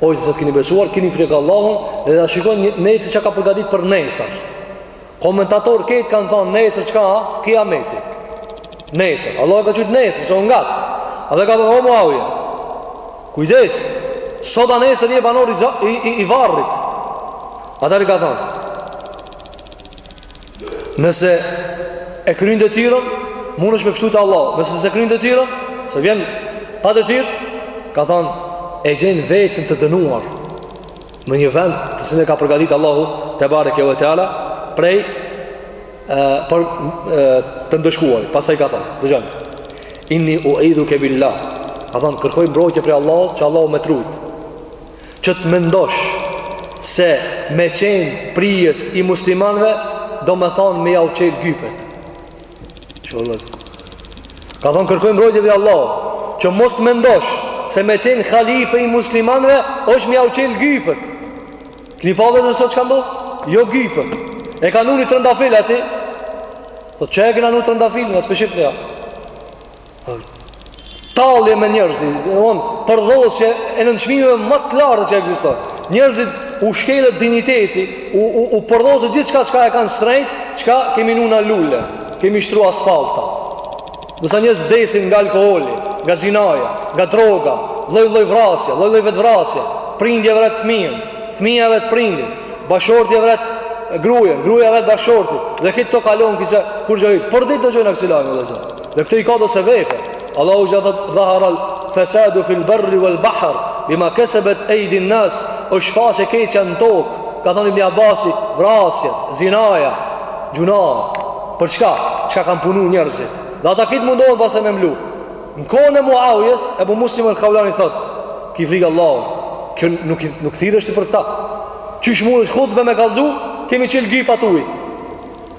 O ju të cilët keni besuar, kini frikë Allahun Dhe le ta shikon një nefs çka ka përgatit për nesër Komentatorët krejt kanë thonë nesër çka Kijameti Nesër, Allahu e ka qujt nesër, se o ngat Edhe ka thonë, o Muavije Kujdes Sot a nesër je banor i, i, i, i varrit Atëherë ka thonë Nëse e kryen detyrën, mundesh me pshtu te Allahu. Nëse s'e kryen detyrën, se vjen pa detyrë, ka thënë e gjen vetën të dënuar në një vend të cilin e ka përgatitur Allahu tebareke ve teala prej e, për e, të ndëshkuar. Pastaj ka thënë, dëgjoni. Inni uidhuke billah. Ka thënë kërkoj mbrojtje prej Allahut, që Allahu me t'rujt. Që të mendosh se me qenë prijës i muslimanve Domethonë me jau çel gypet Ka thonë kërkoj mbrojtje prej Allahut Që mos të mendosh se me qenë khalife i muslimanve është me jau çel gypet Keni pa vllezër sot çka ndodh? Jo gypet E ka vnu ni trëndafil aty Thotë qe e kena vnu ni trëndafil Në speship në ja Tallje me njerëzit, dhe o përdhosje e nënçmime ma të larta që ekziston. Njerëzit u shkelet dinjiteti, u, u, u përdhoset gjithçka çka e kanë shtrejt, çka kemi vnu na lule, kemi shtru asfalta. Ndërsa njerëzit vdesin nga alkoholi, nga zinaja, nga droga, lloj-lloj vrasje, lloj-lloj vetëvrasje, prindi e vret fmijën, fmija vret prindin, bashkëshorti e vret grujen, gruja vret bashkëshortin, dhe krejt kto kalon kishe kurrgjë hiç. Për ditë dëgjojmë aksi lajme, vllezër. Dhe këto i ka të sebepe Allahu xhele dhaharal Fesadu fil berri vel bahar Bima kesebet ejdin nas është shfaq e keqja në tokë Ka thon Ibn Abbasi Vrasjet, zinaja, gjynah Për çka? Çka kanë punu njerëzit Dhe ata kitë mundohen pastaj me mlu Në kohën e Muawijes Ebu Muslim el Khaulani thot Ki frikë Allahun Kjo nuk, nuk thirë është për këta Qysh mun në khutbe me kalzu Kemi çel gypa t'ujit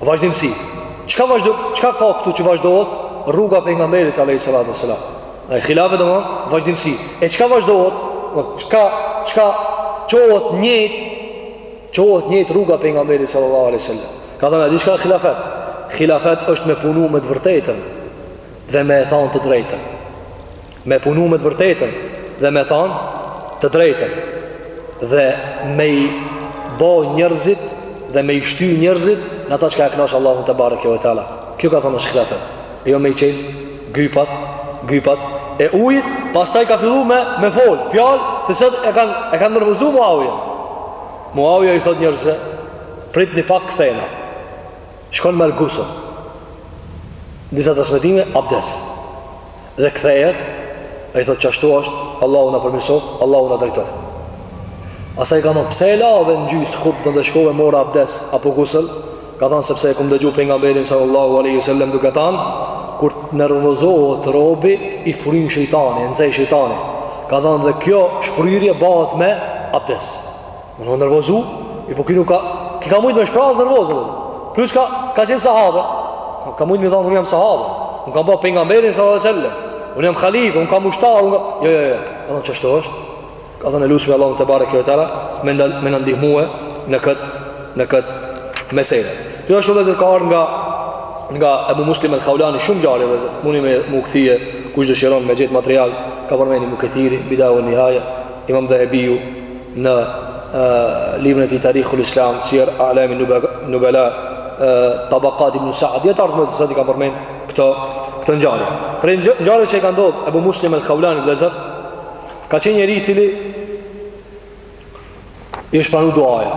Vazhdimësi. Çka vazhdo, çka ka këtu që vazhdohet? Rruga e pejgamberit alayhis salatu wasalam. Ai khilafet doma vazhdimësi. E çka vazhdohet? Po çka çka çohet njejt çohet njejt rruga e pejgamberit sallallahu alaihi wasallam. Ka thanë di çka khilafet? Khilafet është me punu me të vërtetën dhe me e thonë të drejtën. Me punu me të vërtetën dhe me thanë të drejtën Dhe me i bo njërzit dhe me i shty njërzit Në ata çka e knaqë Allahun tebareke ve teala Kjo ka thonë është khilafet E jo me i çel gypat, gypat E ujit, pastaj ka fillu me, me folë Fjalë të cilat e kanë e kanë nervozu Muawijen Muawija i thotë njërzve Pritni pak këthejna Shkon merr gusëll Në disa transmetime, abdes dhe kthehet, ai thotë qashtu është, Allahu na përmirësoft, Allahu na drejtoft. Pastaj ka thonë, pse e lashë në gjysë khutben dhe shkove mora abdes apo gusëll, ka thonë sepse e kam dëgju pejgamberin sallallahu aleyhi sallam duke thanë, kur nervozohet robi i fryn shejtani, e nxen shejtani, ka thonë dhe kjo shfryrje bëhet me abdes. Unë u nervozu, e po ky nuk ka, ky ka mujtë me shpraz nervozën, plus ka, ka qenë sahabe, ka, ka mujtë me thanë, unë jam sahabe, unë kam pa pejgamberin sallallahu alejhi ve sellem, unë jam khalif, unë kam ushtar, unë kam, jo, jo, jo, ka thonë qështu është, ka thonë e lusim Allahun tebareke ve teala, me, na, me na ndihmu në këtë, në këtë mesele. Kjo është vllezër ngjarje nga, nga Ebu Muslim el Khaulani, shumë ngjarje vllezër, muni me ju kthy, kush dëshiron me gjet material, ka përmend Ibn Kethiri, Bidaje ve Nihaje, imam Dhehebiu, në librin e tij Tarikhul Islam, Sijer Alami Nubela, Tabaqat ibn Sa'd, dijetarët me të vërtetë i kanë përmend këto këto ngjarje. Prej ngjarjeve që i ka ndodh Ebu Muslim al-Khawlani vëllezër, ka qenë njeri i cili i është pranu duaja.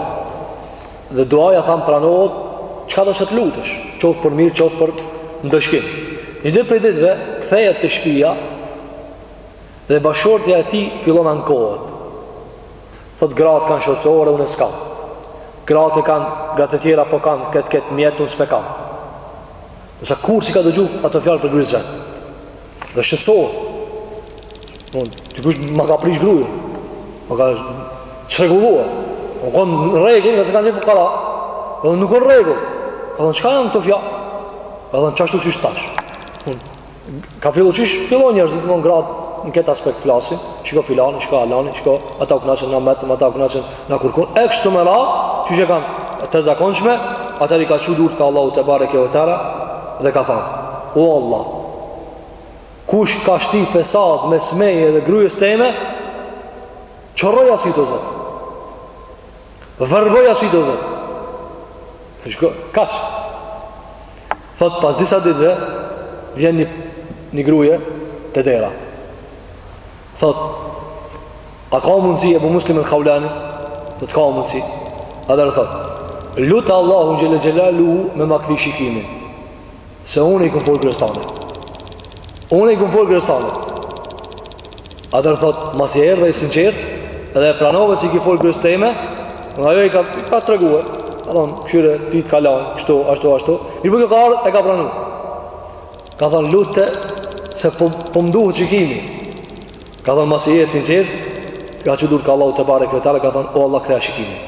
Dhe duaja thamë pranohet, çka do se të lutësh, qoftë për mirë, qoftë për ndëshkim. Një ditë prej ditëve, kthehet te shpia, Dhe bashkëshortja e tij fillon ankohet. Thotë gratë kanë shërbëtore unë s'kam. Gratë e kanë, gratë e tjera po kanë këtë këtë mjet unë s'pe kam. Nëse kurrë s'i ka dëgju ato fjalë prej grujës vet. Dhe shqetësohet. Ka thonë, dikush ma ka prish grujën. Ma ka çrregullue. U konë n'rregull nëse ka qenë fukara. Ka thonë nuk u konë n'rregull. Ka thonë çka janë kto fjalë. Ka thonë qashtu qysh tash. Unë, Ka fillu qysh fillojnë njerëzit më në gratë në këtë aspekt flasin, shiko filani, shiko alani, shiko ata u knaqën na metëm, ata u knaqën na kurkun, e kështu me radhë, qysh e kanë të zakonshme, atëherë i ka çu durët kah Allahu tebareke ve teala, dhe ka thanë, o Allah, kush ka shti fesad mes meje dhe grujës teme, qorroja sytë o Zot, Verboja sytë o Zot. Shiko, kaq. Thot, pas disa ditëve, vjen një, një gruje te dera. Thot, a ka mundësi Ebu Muslim el Haulani? Thot, ka mundësi. Atëherë thot, lute Allahun xhele xhelaluhu me ma kthy shikimin. Se unë i kom folë grues tane Unë i kom folë grues tane Atëherë thotë Masi erdhe e sinqertë Edhe e pranove se i ki folë grues teme Ajo i ka, i ka tregue Ka thonë, kshyre, ty të ka lanë Kështu, ashtu, ashtu Mirëpo kjo ka ardhë, e ka pranu Ka thonë, lute Se po, po m'duhet shikimi Ka thonë, masi je e sinqertë Ka çu durët kah Allahu tebareke ve teala Ka thonë, o Allah, ktheja shikimin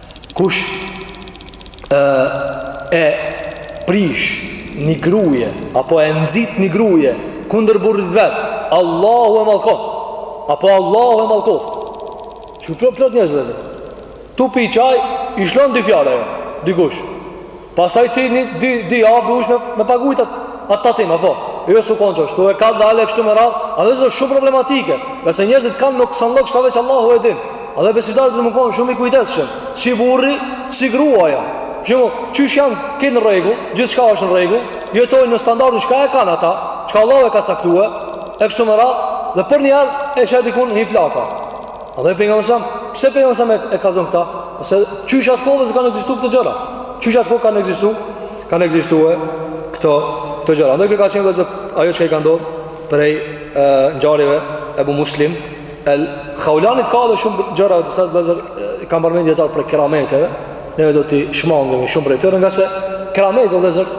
Kush e, e prish një gruje Apo e nxit një gruje Kundër burrit vet Allahu e mallkoftë Apo Allahu e mallkoftë Që plot, plot njerëz vllezër Tu pi çaj I shlon dy fjalë ajo Dikush Pastaj ti një dy, dy javë duhesh me, me pagujt atë at tatim, apo jo? S'u konë qashtu, e ka dalë e kështu me radhë, andaj vllezër osht shumë problematike, nëse njerëzit kanë nuksanllëk çka veç Allahu e din, andaj besimtari duhet me konë shumë i kujdesshëm, si burri, si gruaja, shumë, qysh janë kenë në rregull, gjithçka është në rregull, jetojnë në standardin çka e kanë ata, çka Allahu e ka caktue, e kështu me radhë, dhe përnjëherë e qet dikun një flakë, Andaj pejgamberi sa, pse pejgamberi sa e ka thonë këta? Se çysh atë kohë kanë ekzistuar këto gjëra. Çysh atë kohë kanë ekzistuar, kanë ekzistuar këto këto gjëra. Andaj kjo ka qenë vllezër ajo çka i ka ndodhur prej ngjarjeve Ebu Muslim el Haulanit ka edhe shumë gjëra disa vllezër i kam përmend, janë prej kerameteve. Ne do t'i shmangemi shumë prej tyre ngase keramete vllezër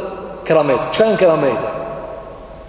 keramete. Çka janë keramete?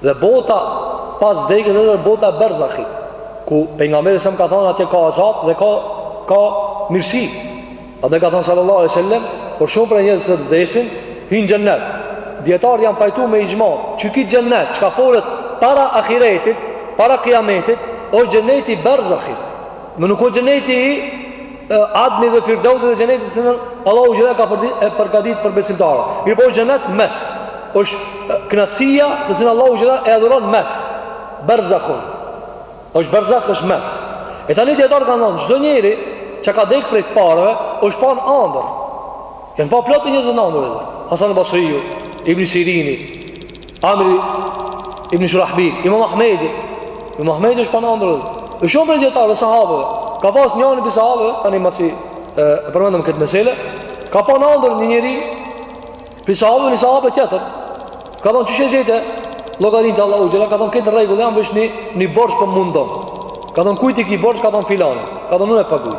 Dhe bota pas vdekjes është dhe bota e Berzahit, ku pejgamberi alejhi selam ka thënë atje ka azab dhe ka ka mirësi. Andaj ka thënë sallallahu alejhi ve selem, por shumë prej njerëzve që vdesin hyjnë në xhennet. Dijetarët janë pajtuar me ixhma, që ky xhennet çka folet para ahiretit, para kiametit, është xhenneti i Berzahit. Më nuk është xhenneti i Adni dhe Firdausi dhe Xheneti të cilën Allahu xhele ka përgatitur për besimtarët. Mirëpo është Xhenet mes është kënaqësia të cilën Allahu xhele ia dhuron mes berzahun. Është berzah është mes. E tani dijetarët kanë thënë çdo njeri që ka dek prej të parëve është pa n'ëndërr. Janë pa plot njerëz në ëndërr. Hasan Basriu, Ibn Sirini, Amri ibn Shurahbil, Imam Ahmedi, Imam Ahmedi është pa n'andërr, e shumë prej dijetarëve dhe sahabëve, ka pas njani prej sahabëve, tani masi e, e përmendëm këtë mesele, ka pa n'andërr një njeri prej sahabëve një sahabe tjetër, ka thonë qysh e gjete llogarinë te Allahu xhele, ka thonë krejt n'rregull, jam veç një, një borxh po m'mundon, ka thonë kujt i ki borxh, ka thonë filanit, ka thonë unë e paguj.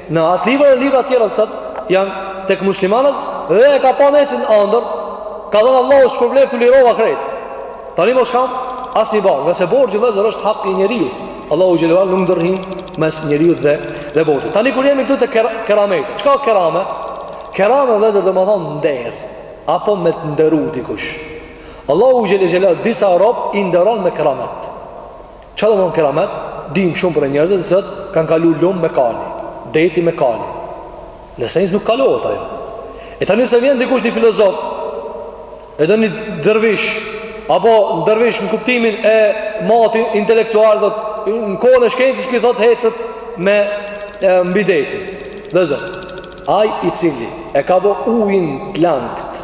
Në atë libër e libra tjera të cilat janë tek muslimanët dhe e ka pa nesër n'andërr ka thënë Allahu t'shpërbleftë u lirova krejt tani më s'kam asnjë barrë ngase borxhi vëllezër është hak i njeriut Allahu xhele nuk ndërhyn mes njeriut dhe, dhe borxhit tani kur jemi këtu te ker keramete çka kerame? kerame vëllezër domethënë nder apo me të nderu dikush Allahu xhele xhelaluhu disa rob i nderon me keramet Çka domethënë keramet? Dimë shumë prej njerëzve të cilët kanë kalu lum me kali, deti me kali. Në esencë nuk kalohet ajo. E tani se vjen dikush një filozof, edhe një dërvish, apo dërvish në kuptimin e moti intelektual, dhe në kohën e shkencës ky thotë hecet me e, mbi deti. Vëllezër, ai i cili e ka bo ujin të langët,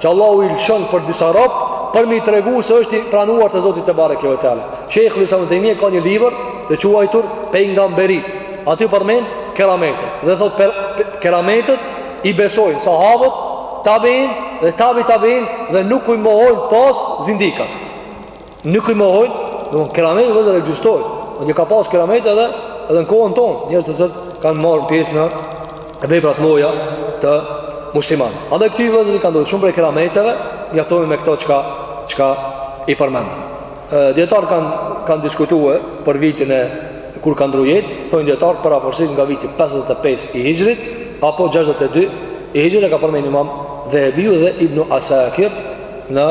që Allahu i lëshon për disa rob për me i tregu se është i pranuar te Zoti tebareke ve teala. Shejhul Islam ibn Tejmije ka një libër të quajtur Pejgamberitë. Aty përmend kerametet dhe thot per, per, kerametet i besojnë sahabët, tabiinët dhe tabi tabiinët dhe nuk i mohojnë pos zindikët. Nuk i mohojnë, domethënë kerametet vëllezër ekzistojnë. Domethënë ka pas keramete edhe edhe në kohën tonë, njerëz të cilët kanë marrë pjesë në veprat loja të musliman. Andaj këtu vëllezër ka ndodh shumë prej kerameteve, mjaftohemi me këto çka çka i përmenda. Dijetarët kanë kanë diskutuar për vitin e kur ka ndërru jetë, thonë dijetarët përafërsisht nga viti 55 i Hijrit apo 62 i Hijrit e ka përmendur Imam Dhehebiu dhe Ibn Asakir në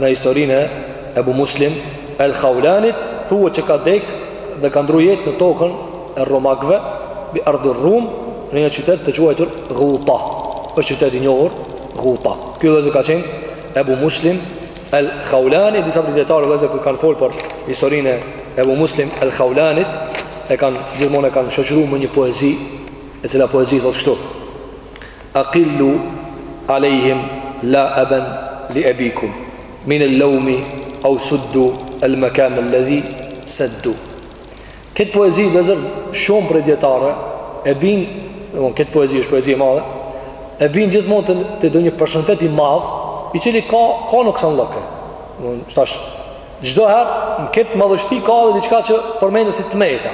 në historinë e Ebu Muslim El Khaulanit thuhet që ka dek dhe ka ndru jetë në tokën e Romakëve bi ardir Rum në një qytet të quajtur Ghuta është qytet i njohur Ghuta kjo vllezër ka qenë Ebu Muslim El Khaulani disa prej dijetarëve vllezër kur kanë folë për historinë e Ebu Muslim El Khaulanit e kanë gjithmonë e kanë shoqru me një poezi e cila poezi thotë kështu Aqillu alejhim la aben li ebikum min el laumi au suddu el mekan el ledhi seddu. Këtë poezi vllezër shumë prej dijetarëve e bin, domethënë, këtë poezi është poezi e madhe, e bin gjithmonë te, te ndonjë personalitet i madh, i cili ka, ka në kësan lëke. Domethënë, tash, çdo herë në këtë madhështi ka dhe diçka që përmendet si të meta.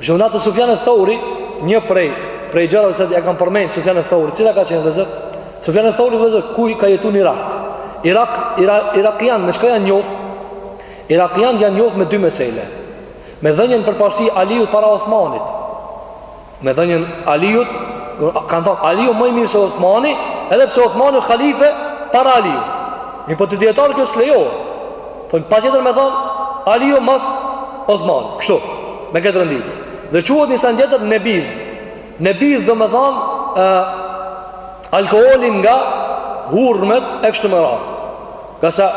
Zhunat e Sufjan e Thauri, një prej, prej gjërave se ja kanë përmend Sufjan e Thauri, cila ka qenë vllezër? Sufjan e Thauri vllezër, ku ka jetu në Irak? Irak, Irak, Irakianët, me çka janë njoft? Irakianët janë njoft me dy mesele. Me dhënien përparësi Aliut para Osmanit. Me dhënien Aliut, kanë thanë, Aliu ma i mirë se Osmani, edhe pse Osmani o khalife para Aliut. Mirëpo te dijetarët kjo s'lejohet. Thonë patjetër me thanë Aliu mas Osman, kështu, me këtë renditje. Dhe quhet një sen tjetër nebidh. Nebidh domethënë e, alkoholin nga hurmet e kështu me radhë. Ngase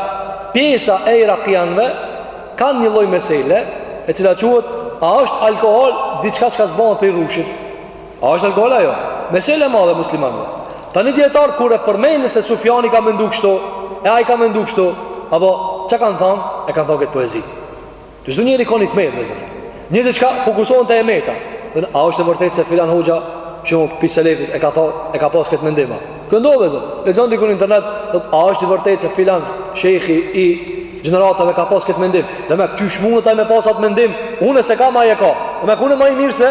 pjesa e irakianve kanë një lloj mesele e cila quhet a është alkohol diçka çka s'bohet prej rrushit. A është alkohol ajo? Mesele e madhe muslimanëve. Tani dijetarët kur e përmendën se Sufjani ka mendu kështu, e ai ka mendu kështu, apo çka kanë thënë? E kanë thënë këtë poezi. Te çdo njeri ka një të metë, vllezër. Njerëzit çka fokusohen te e meta. Dhe a është e vërtetë se filan hoxha, domethënë prej selefit, e ka, tha, e ka pas këtë mendim a. Këndo, vllezër. Lexon dikun n'internet, dhe a është e vërtetë se filan shekhi i gjeneratave ka pas këtë mendim. Demek qysh mundet ai me pas atë mendim, unë s'e kam ai e ka. Demek une ma i mirë se,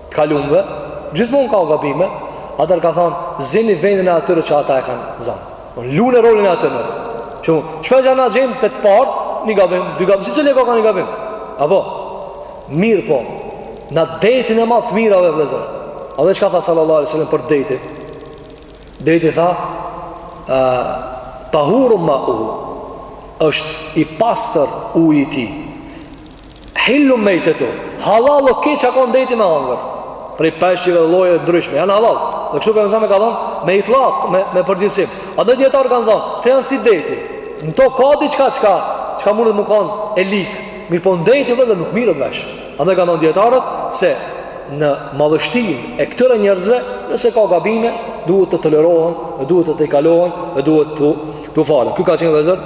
Të kalumve, gjithmonë ka gabime, atër kanë thanë, zini vendin e atyre që ata e kanë zanë. Lune rolin e atyre. Që mu, shpesh na gjejmë te të parët, një gabim, dy gabim, si që një ka ka një gabim. Apo, mirëpo, në detin e madh të mirave, vllezër. Edhe çka tha sallallahu alejhi ve selem për detin? Deti tha, tahurun mauhu, është i pastër uji i tij, Hillu mejtetu Hallall o kejt çka ka n'deti me hangër Prej peshqve dhe llojeve të ndryshme Janë hallall Dhe kështu Pejgamberi a.s. e ka thonë Me itlak, me, me përgjithsim Andaj dijetarët kanë thonë Këta janë si deti Në to ka diçka çka Çka mundet me kanë e lik Mirëpo n'deti vllezër nuk merret vesh Andaj kanë thonë dijetarët Se në madhështinë e këtyre njerëzve Nëse ka gabime Duhet të tolerohen Dhe duhet të tejkalohen Dhe duhet të, t'u falen Kjo ka qenë vllezër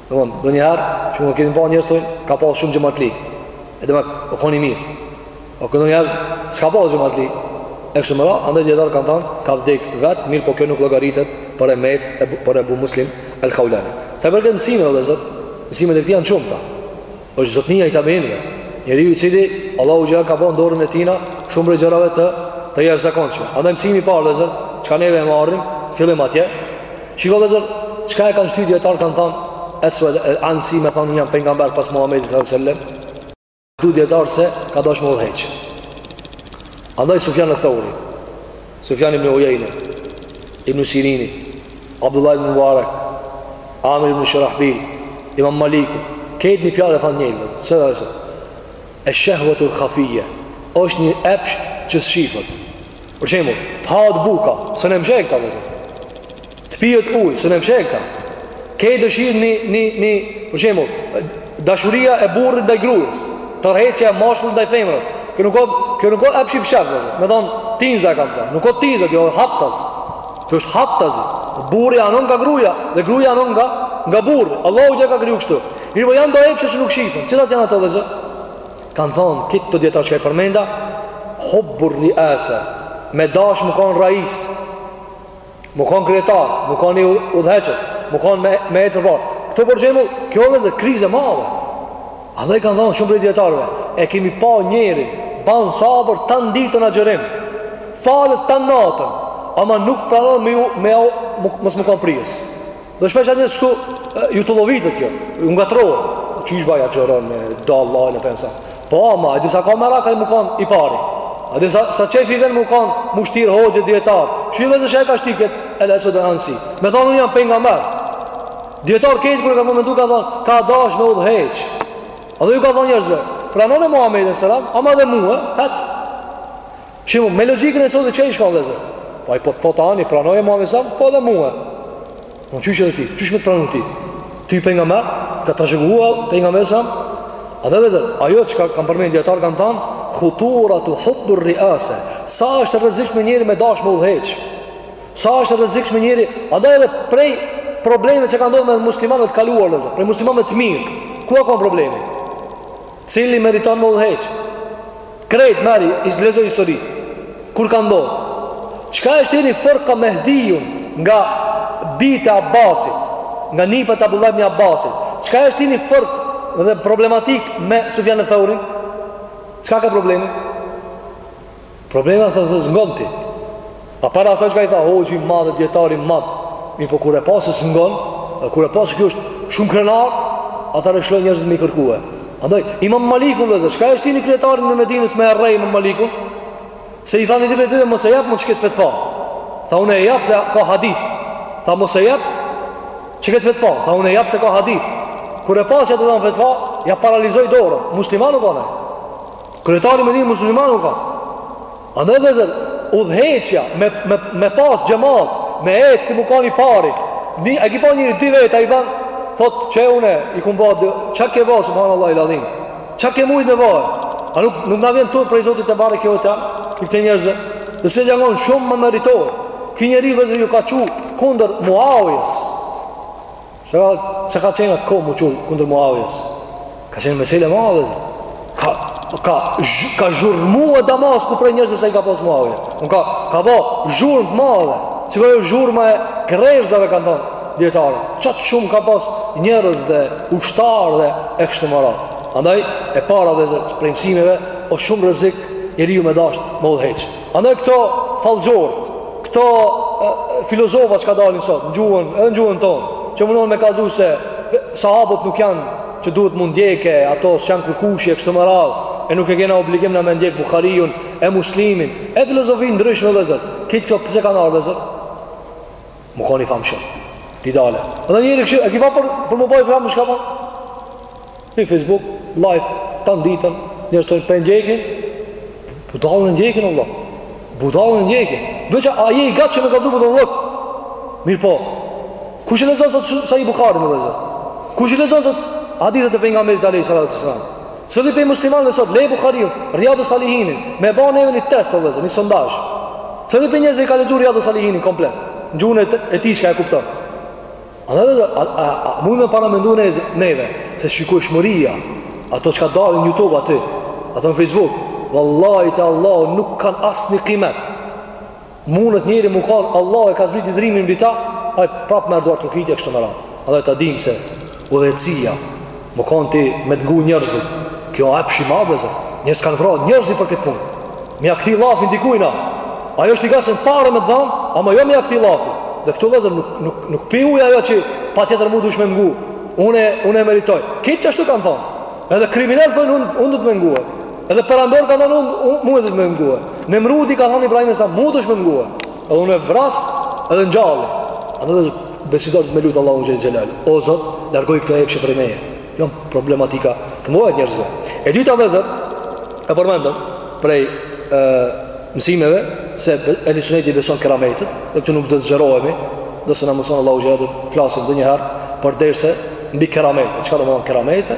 Dhe mund, ndonjëherë, që e keni pa njerëz thojnë ka pas shumë xhematli. Edhe me, o kon i mirë. O ndonjëherë, s'ka pas xhematli. E kështu me radhë, andaj dijetarët kanë thanë, ka vdek vetë, mirëpo kjo nuk llogaritet për e metë, për Ebu Muslim el Haulani. Sa i përket mësimeve, vllezër, mësimet e këtij janë shumë, tha. është zotnia i tabiinëve Njeriu i cili Allahu xhele ka bon n'dorën e tina shumë prej gjërave të të jashtëzakonshme. Andaj mësimi i parë vllezër, çka neve e marrim, fillim atje. Shiko vllezër, çka e ka shty, dijetarët kanë thënë Esved Ansin me thënë jam pejgamber pas Muhamedit sallallahu alaihi wasallam. Thonë dijetarët se ka dashur me udhëheq. Andaj Sufjan eth-Theuri Sufjan ibn Ujejne, ibn Sirini, Abdullah ibn Mubarak, Amir ibn Shurahbil, imam Maliku, këta një fjalë e thanë njëlloj, vllezër, esh-shehvetul hafije, është një epsh që s'shifet. Për shembull, të hahet buka, s'o n'mshehta vllezër. Të pihet ujë, s'o n'mshehta. Ke dëshirë një, një, një, për shembull, dashuria e burrit ndaj grujës, tërheqja e mashkullit ndaj femrës. Kjo nuk o, kjo nuk o epsh i mshefët, me thonë, tinza e kam të, nuk o tinza, kjo o haptas. Kjo është haptas, burri anon nga gruja, dhe gruja anon nga, nga burri. Allahu xh. e ka kriju kështu. Mirëpo janë do epshe që nuk shifen, cilat janë ato vllezër? Kanë thonë, këta dijetarë që i përmenda, hubbu rriase, me dashë me konë reis, Me kanë kryetar, me kanë udhëheqës, me kanë me, me ec para. Këto për shembull, kjo vllezër krizë e madhe. Andaj kanë thonë shumë prej dijetarëve. E kemi pa njeri, ban sabër tanë ditën agjërim, falet tanë natën, ama nuk pranon me ju, me ju, mos me kanë prijës. Dhe shpesh atë kështu ju tollovitet kjo, ju ngatrohet. Qysh baja çoron me dallo në pensa. Po ama, e disa ka merak me kon i pari. A disa sa qefi ju vjen me kon, me u shti hoxhë dijetar. Qe vllezër çka e ka shti këtë, el Esved Ansi. Me thonë jam pejgamber. Dijetarët këtë kur kanë komentu kanë thonë, ka dash me udhëheq. Edhe ju ka thonë njerëzve, pranone Muhammedin sallam, ama edhe mua, hec. Shiqo, me logikën e sotit qysh shkon vllezër? Po ai po thotë ani, pranoje Muhamedin a.s., po edhe mue. Në qysh edhe ti, qysh me të pranu ty? Ty Pejgamber, ka trashëgu Pejgamberi a.s.? Andaj vllezër, ajo që ka, kam përmend dijetarët kanë thanë, huturatu hubbi rriase, sa është rrezikshme njeri me dash me udhëheq, sa është rrezikshme njeri, andaj edhe prej problemeve që kanë ndodhë me muslimanët kaluar, vllezër, prej muslimanëve të mirë, ku a kon problemi? Cili meriton me udhëheq? Krejt merri, i lexo histori. Kur ka ndodhë? Çka e shtini fërka Mehdiun nga bijtë e Abbasit, nga nipat e Abdullah ibn Abbasit? Çka e shtini fort dhe problematik me Sufjan eth-Theurin? Çka ka problemi? Problemi është se s'ngon ti. A para asaj çka i tha hoxhi i madh, dijetari i madh, mirëpo kur e pa se s'ngon, kur e pa se ky është shumë krenar, ata i lshojnë njerëzit me kërkue. Andaj Imam Malikun vllezër, çka e shtini kryetarin në Medinë me rreh Imam Malikun? Se i tha një ditë mos e jap më çket fetva. Tha unë e jap se ka hadith. Tha mos e jap çket fetva. Tha unë e jap se ka hadith. Kur e pa se do të dhan fetva, ja paralizoi dorën. Musliman u kanë. Kryetari i Medinës musliman u kan. Andaj vllezër, udhëheqja, me, me, me pas xhemat, me ec, m'u kan i pari, një, e ki pa njeri dy veta i ban, thot që unë i kum ba, dhe, ça ke ba, subhanallahil adhim, ça ke mujt me ba, a nuk, nuk na vjen turp prej Zotit e bare kjo e ta, i këte njerëzve, edhe se jan kon shumë më meritor, ky njeri vllezër ju ka çu kundër Muavijes, Se ka, se ka qenë atë kohë m'u çu kundër Muavijes. Ka qenë mesele e madhe vllezër. Ka, ka, zh, ka zhurmu Damasku prej njerëzve sa i ka pasë Muavija. U ka, ka ba zhurmë e madhe. Sikur zhurma e grerëzave kanë thonë dijetarët. Qaq shumë ka pasë njerëz dhe ushtarë dhe e kështu me radhë. Andaj, e para vllezër, prej mësimeve, osht shumë rrezik njeriu me dashtë me udhëheq. Andaj këto fallxhort, këto filozofa çka dalin sot, në gjuhën, edhe në gjuhën tonë, që mundohen me kallëzu se sahabët nuk janë që duhet m'u ndjekë, ato s'janë kërkushi e kështu me radhë, e nuk e kena obligim na me ndjekë Buhariun e Muslimin, e filozofi t'ndryshme vllezër, krejt këto pse kanë ardhë vllezër? M'u kon i famshëm. Ti dale. Një njeri kështu, e ki pa për, për me bo famë, çka ban? Një Facebook, live, tan ditën, njerëzit po e ndjekin, budallën e ndjekin, vallah. Budallën e ndjekin. Veç a je i gatshëm me kallzu budallallëk. Mirëpo, kush e lexon sot Sahih Buharin vllezër? Kush i lexon sot hadithet e Pejgamberit alejhi salatu selam? Cili prej muslimanëve sot, le Buhariun, Rijadus Salihinin, me ba neve një test, o vllezër, një sondazh. Cili prej njerëzve e ka lexu Rijadus Salihinin komplet, në gjuhën e tij çka e kupton. A, a, a, a, a mund me paramendu neve, se shikojn shumria, ato çka dalin në Youtube aty, ato në Facebook, vallahi tallahi nuk kanë asnjë kimet. Mundet njeri mu kanë, Allahu e ka zbrit hidhërimin mbi ta, ai prapë me arduar trukitja kështu me radhë. Andaj ta dimë se udhëheqësia, mu kanë ti me të ngu njerëzit, kjo a epsh i madh vëllezër, njerëz kanë vra njerëzit për këtë punë. Me ia kthy llafin dikujna, ai është i gatshëm pare me t'dhanë, ama jo me ia kthy llafin. Dhe këtu vëllezër nuk, nuk, nuk pi ujë ajo që patjetër mu dush me ngu, unë e, unë e meritoj këtë. Qashtu kanë thonë, edhe kriminelët thonë, unë, unë duhet me ngu. Edhe perandor ka thënë unë mu duhet me m'ngu. Nemrudi ka thënë Ibrahim a.s. mu dush me m'ngu. Edhe unë vras edhe ngjalli. Andaj besimtari duhet me lut Allahun xhel xhelalu. O Zot, largoj këto epshe prej meje. Jonë problematika të mdhaja të njerëzve. E dyta vëllezër e përmendëm prej ë mësimeve se Ehli Suneti beson kerametet dhe këtu nuk do të zgjerohemi nëse na mundëson Allahu xhel xhelal flasim edhe një herë për derse mbi kerametet. Çka do me thonë keramete?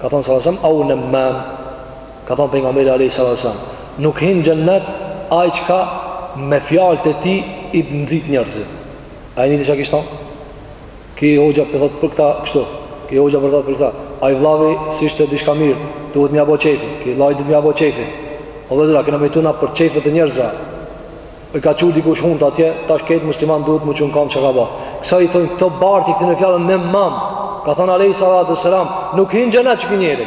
Ka thënë sallallahu alaihi wasallam au namam. Ka thënë pejgamberi alaihi salatu wasallam, nuk hin xhennet ai çka me fjalët e tij i nxit njerëzit. A e nive çka kishte thënë? Ki hoxha po thot për këta kështu. Ki hoxha po thot për këta. Ai vllavi s'ishte diçka mirë, duhet me ia bo qejfin. Ki vllavi duhet me ia bo qejfin. O vëllezër, kena met na për qejfe të njerëzve. E ka çu dikush hund atje, tash krejt muslimanët duhet m'u çu n'kamë çka ka ba. Kësaj i thonë këto barti këtë në fjalën nemam. Ka thonë alejhi salatu ve selam, nuk hin xhennet qiky njeri,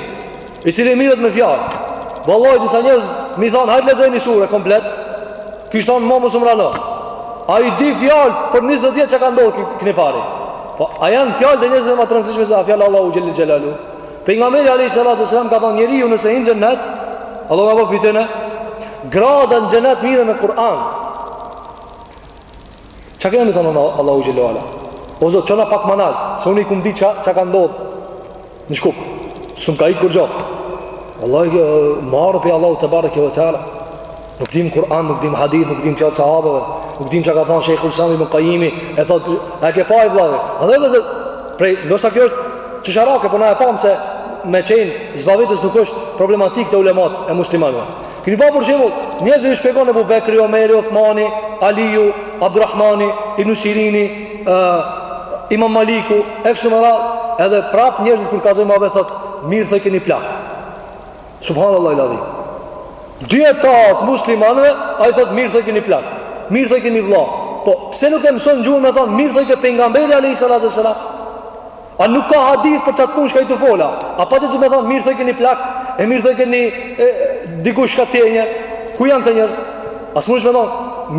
i cili merret me fjalë. Vallahi, disa njerëz me i thonë, hajt lexoje një sure komplet. Kish thonë, ma më së mrano. Ai di fjalë për njëzet vjet çka ka ndodh knipari. Po, a janë fjalët e njerëzve ma të rëndësishme sesa fjalët e Allahut Xhelle Xhelaluhu. Pejgamberi alayhi salatu wasallam ka thënë njeriu nëse hyn xhennet, Allahu a po fiton gradën në xhennet mirë me Kur'an. Çka kemi me i thënë Allahut xhele ve ala? O Zot, çona pak ma nalt, se unë i kum ditë çka ka ndodh në Shkup, s'um ka ik kurgjo. Wallahi marre prej Allahut tebareke ve teala. Nuk dim Kur'an, nuk dim hadith, nuk dim fjalët e sahabeve, nuk dim çka ka thënë Sheikhul Islami, Ibn Qayimi, e thot, a ke pa i vllavi? Andaj vëllezër, prej, ndoshta kjo është qesharake, po na e pam se me qenë zbavitës nuk është problematik te ulemat e muslimanëve. Keni pa për shembull, njerëzve i shpjegon Abu Bekri, Omeri, Uthmani, Aliu, Abdulrahmani, Ibn Sirini, ë Imam Maliku, e kështu me radhë, edhe prap njeri kur kallxon thot, mirë thojke ni plak. Subhanallahil adhim. Dijetarët e muslimanëve, ai thot mirë thojke ni plak. Mirë thojke ni vëlla. Po pse nuk e mëson gjuhën me thon mirë thojke pejgamberi alayhi salatu wasalam? A nuk ka hadith për qat punë çka je tu fol? A patjetër duhet me thon mirë thojke ni plak? E mirë thojke ni dikush ka tenje. Ku janë ata njerëz? A s'mujsh me thon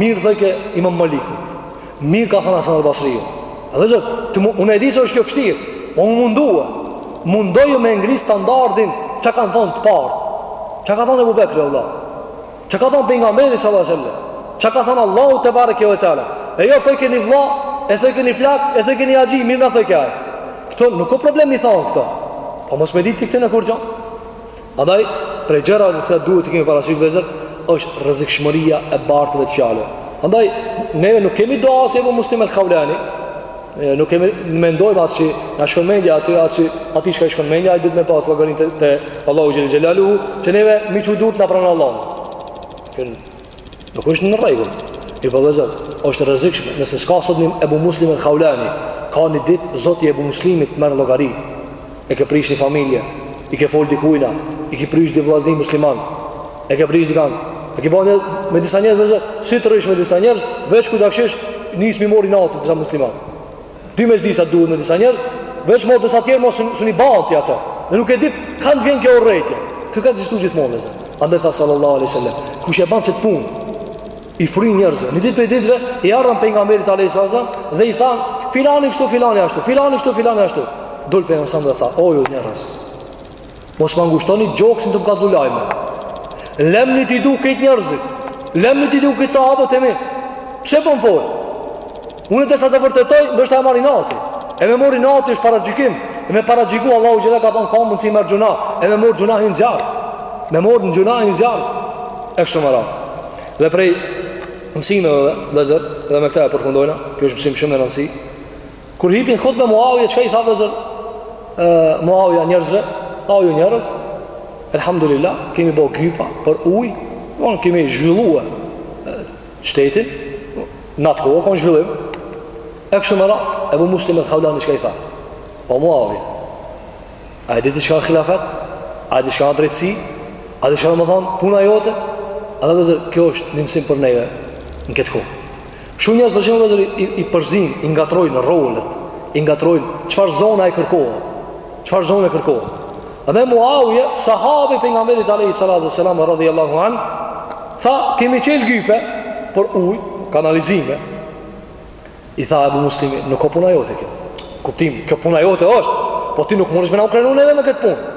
mirë thojke Imam Maliki. Mirë ka thënë Hasan al-Basriu. Edhe vllezër, unë e di se është kjo vështirë, po unë mundua. Mundohu me ngri standardin çka kanë thonë të parët. Çka ka thonë Ebu Bekri, Allah. Çka ka thonë pejgamberi, sallallahu alaihi wasallam. Çka ka thonë Allahu tebareke ve teala. E jo thojke ni vëlla, e thojke ni plak, e thojke ni haxhi, mirë na thojke ai. Këto nuk ka problem i thonë këto. Po mos me ditë pi këtyne kurgjo. Andaj, prej gjërave të cilat duhet t'i kemi parasysh vllezër, është rrezikshmëria e bartjeve të fjalëve. Andaj, neve nuk kemi do as Ebu Muslim el Khaulani, nuk kemi në mendojmë as që na shkon mendja aty, as që atij çka i shkon mendja, ai duhet me pas llogarinë te, te Allahu xhele xhelaluhu, që neve m'i çu durt na pranon Allahu. Kënë, Nuk është në rregull. Mirëpo vëllazër, është rrezikshme. Nëse s'ka sot një Ebu Muslim el Khaulani, ka një ditë Zoti i Ebu Muslimit merr llogari. E ke prish një familje, i ke fol dikujna, i ke prish dy vëllazni musliman. E ke prish dikan. E ke ba, me disa njerëz, si të rrish me disa njerëz, veç ku takohesh, nis m'i marr inati disa musliman. Dy mexhlisa duhet me disa njerëz, veç mo disa tjerë mo s'un i banë ti ato. Dhe nuk e di kah vjen kjo urrejtje. Kjo ka ekzistuar gjithmonë vllezër. Andaj tha sallallahu alaihi wasallam, kush e bën qet punë i fry njerëzve. Një ditë prej ditëve i ardhën pejgamberit alaihi wasallam dhe i than, filani kështu filani ashtu, filani kështu filani ashtu. Dol pejgamberi dhe tha, o ju njerëz, Mos ma ngushtoni gjoksin tu më kallzu lajme. Lemni t'i du krejt njerëzit. Lemni t'i du krejt sahabët e mi. Pse po më folë? Unë derisa ta vërtetoj, ndoshta e marr inati. E me marr inati është paragjykim. E me paragjyku, Allahu xhele ka thonë, ka mundësi merr gjynah. E me marr gjynah hin në zjarr. Me marr gjynah hin në zjarr. E kështu me radhë. Dhe prej mësimeve vllezër, dhe me këta e përfundojna, kjo është mësim shumë e rënsi, Kur hipi në hutbe Muawija çka i tha vllezër Muawija njerëzve, tha ju njerëz, elhamdulillah, kemi bë gypa për ujë, kemi zhvilluar shtetin, në atë kohë kanë zhvillim. E kështu me radhë, Abu Muslim al-Khawlani çka i tha? O Muawija. A e ditë çka a hilafet? A e ditë çka a drejtësi? A e ditë çka domethon puna jote? Edhe vllezër, kjo është një mësim për neve në këtë kohë. Shumë njerëz për shembull vllezër i, i përzin, i ngatrojnë rolet, i ngatrojnë çfarë zona e kërkohet. Çfarë zona e kërkohet. Dhe Muawije, sahabi i pejgamberit alayhi salatu wasalam radhiyallahu an, tha kemi çel gype për ujë, kanalizime. I tha Abu Muslimi, nuk o puna jote kjo. Kuptim, kjo puna jote është, po ti nuk mundesh me na u krenu neve me këtë punë.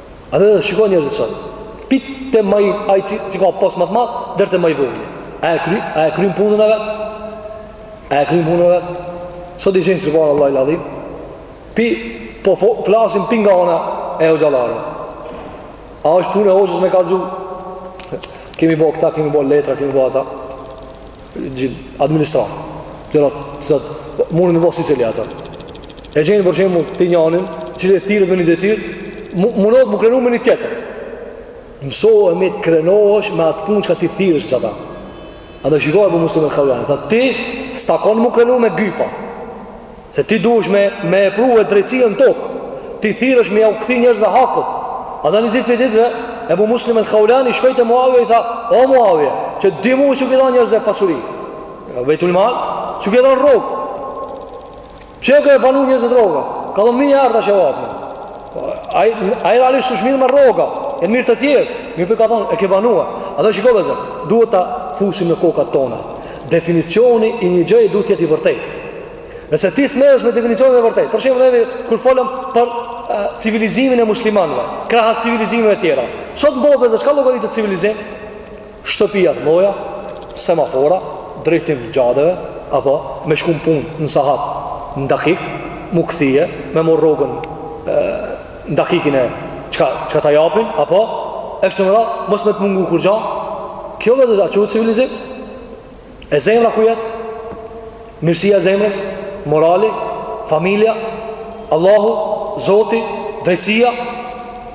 Edhe vllezër shikoj njerëzit sot Pi te ma i, ai që, që ka post më të madh Deri te ma i vogli A e kry, a e kryn punën e vet A e kryn punën e vet Sot i gjen subhanallah il adhim Pi Po fo, flasim pi nga ana e hoxhallarëve A është punë e hoxhës me kallzu Kemi bo këta, kemi bo letra, kemi bo ata gjil administrat gjërat të cilat mundet me bo secili ato e gjeni për shembull ti njanin cili thirret me një detyrë mundohet mu krenu me një tjetër mësohet me të krenohesh me atë punë që ti thirresh ça tha andaj shiko Ebu Muslim el Haulani tha ti s'takon mu krenu me gypa Se ti duhesh me me e pru drejtësinë në tokë. Ti thirresh me ja u kthi njerëzve hakët. Edhe një ditë prej ditëve, Ebu Muslim el Haulani, shkoi te Muavije i tha, o Muavije, që di mu që këta njerëzve pasuri. Bejtul mal, s'u ke dhanë rrogë. Që e ke vonu njerëzve rrogën. Ka dhe mi arda që vapë. Ai realisht së shmirë me rroga. E mirë të tjerë. Mirëpo ka thonë, e ke vonu. Andaj shiko vllezër, duhet ta fusim në kokat tona. Definicioni i një gjëje duhet jetë i vërtetë. Nëse ti s'merresh me definicionin e vërtetë, për shembull edhe kur folëm për e, civilizimin e muslimanëve, krahas civilizimeve të tjera. Sot bëhet vllezër çka llogaritet civilizim? Shtëpia të mdhoja, semafora, drejtim xhadeve, apo me shku n'punë në sahat, në dakik, mu kthi, me mor rrogën në dakikin e çka çka ta japin, apo e kështu me radhë, mos me të mungu kurgjo, kjo vllezër quhet civilizim, E zemra ku jet? Mirësia e zemrës, morali, familja, Allahu, Zoti, drejtësia,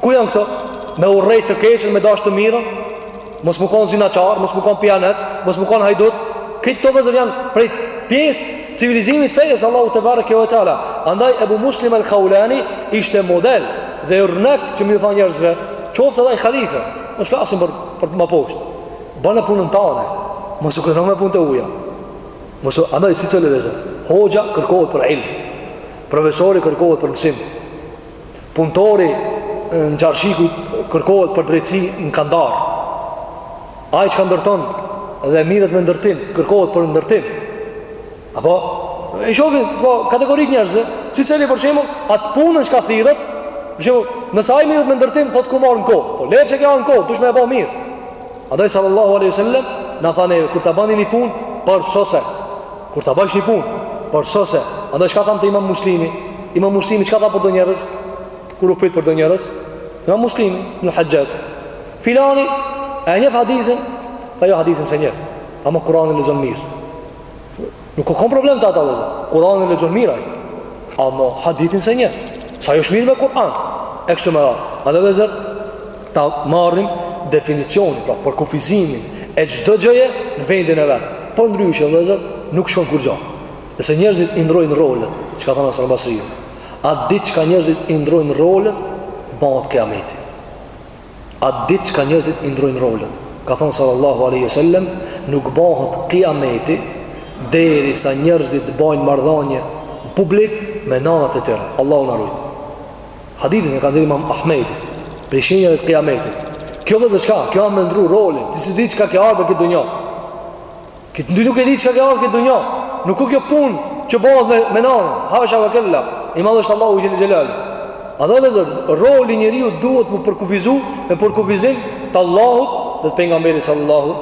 ku janë këto? Me urrejt të keqen, me dashtë të mirën, mos me konë zinaqar, mos me konë pijanec, mos me konë hajdut, këtë këto vllezër janë prej pjesë civilizimit fesë Allahut tebareke ve teala. Andaj Ebu Muslim el Khaulani ishte model dhe urnek që me ju tha njerëzve, qoftë edhe ai khalife, mos flasim për, për ma poshtë. Bane punën tane, mos u kreno me punë të huaja. Mos, andaj secili vllezër. Hoxha kërkohet për ilm. Profesori kërkohet për mësim. Puntori në çarshi kërkohet për drejtësi në kandar. Ai që ndërton dhe mirret me ndërtim, kërkohet për ndërtim. Apo, e shohim, po, kategorit njerëzve, secili për shembull, atë punën çka thirret, që nëse ai mirret me ndërtim, thotë kam maru në kohë, po, leje çka në kohë, duhesh me e bo mirë. Andaj sallallahu aleyhi sallam, ka thanë, kur të bani një punë, përsose, kur të bësh një punë, përsose, andaj çka ka thanë te imam muslimi, imam muslimi çka ka thanë për do njerëz, kur u pyt për do njerëz, imam muslimi, në haqët, filani, e njeh hadithin, tha jo hadithin s'e njeh, ama kuranin e lexon mirë, Nuk ka problem te ata vllezër Kur'anin e lexon mirë ai. Amo hadithin s'e njeh. Sa është mirë me Kur'an. E kështu me radhë. Andaj vllezër ta marrim definicionin pra për kufizimin e çdo gjëje në vendin e vet. Po ndryshe vllezër nuk shkon kurgjë. Nëse njerëzit i ndrojnë rolet, çka thonë Hasan Basriu. Atë ditë çka njerëzit i ndrojnë rolet, bëhet kiameti. At ditë çka njerëzit i ndrrojnë rolet Ka thanë sallallahu aleyhi sallem Nuk bahet kijameti Derisa njerëzit të bajnë marrëdhanje Në publik me nanat e tyre Allahu na rujt Hadithin e ka nxjerrë imam Ahmedi Prej shenjave të kijametit Kjo vëllezër çka, kjo a me ndrru rolin Ti s'e di çka ke ardhë në këtë dunja Këtë nuk e di çka ke ardhë këtë dunja Nuk o kjo punë që bahet me, me nanë Hasha ve kella I madhë është Allahu xhel-le xhelaluhu vëllezër Roli i njeriut duhet me u përkufizu Me përkufizim të Allahut Dhe të pejgamberit sallallahu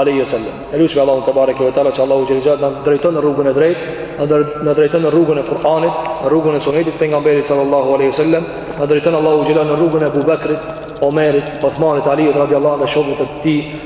Aleyhi sallam E lusim Allahun tebareke ve teala Që Allahu xhel-le xhelaluhu na drejton në rrugën e drejtë Na drejton në rrugën e Kur'anit Në rrugën e sunetit të pejgamberit sallallahu aleyhi sallam Na drejton Allahu xhel-le në rrugën e Ebu Bekrit Omerit, Othmanit, Aliut, radiallahu anhu dhe shokët e tij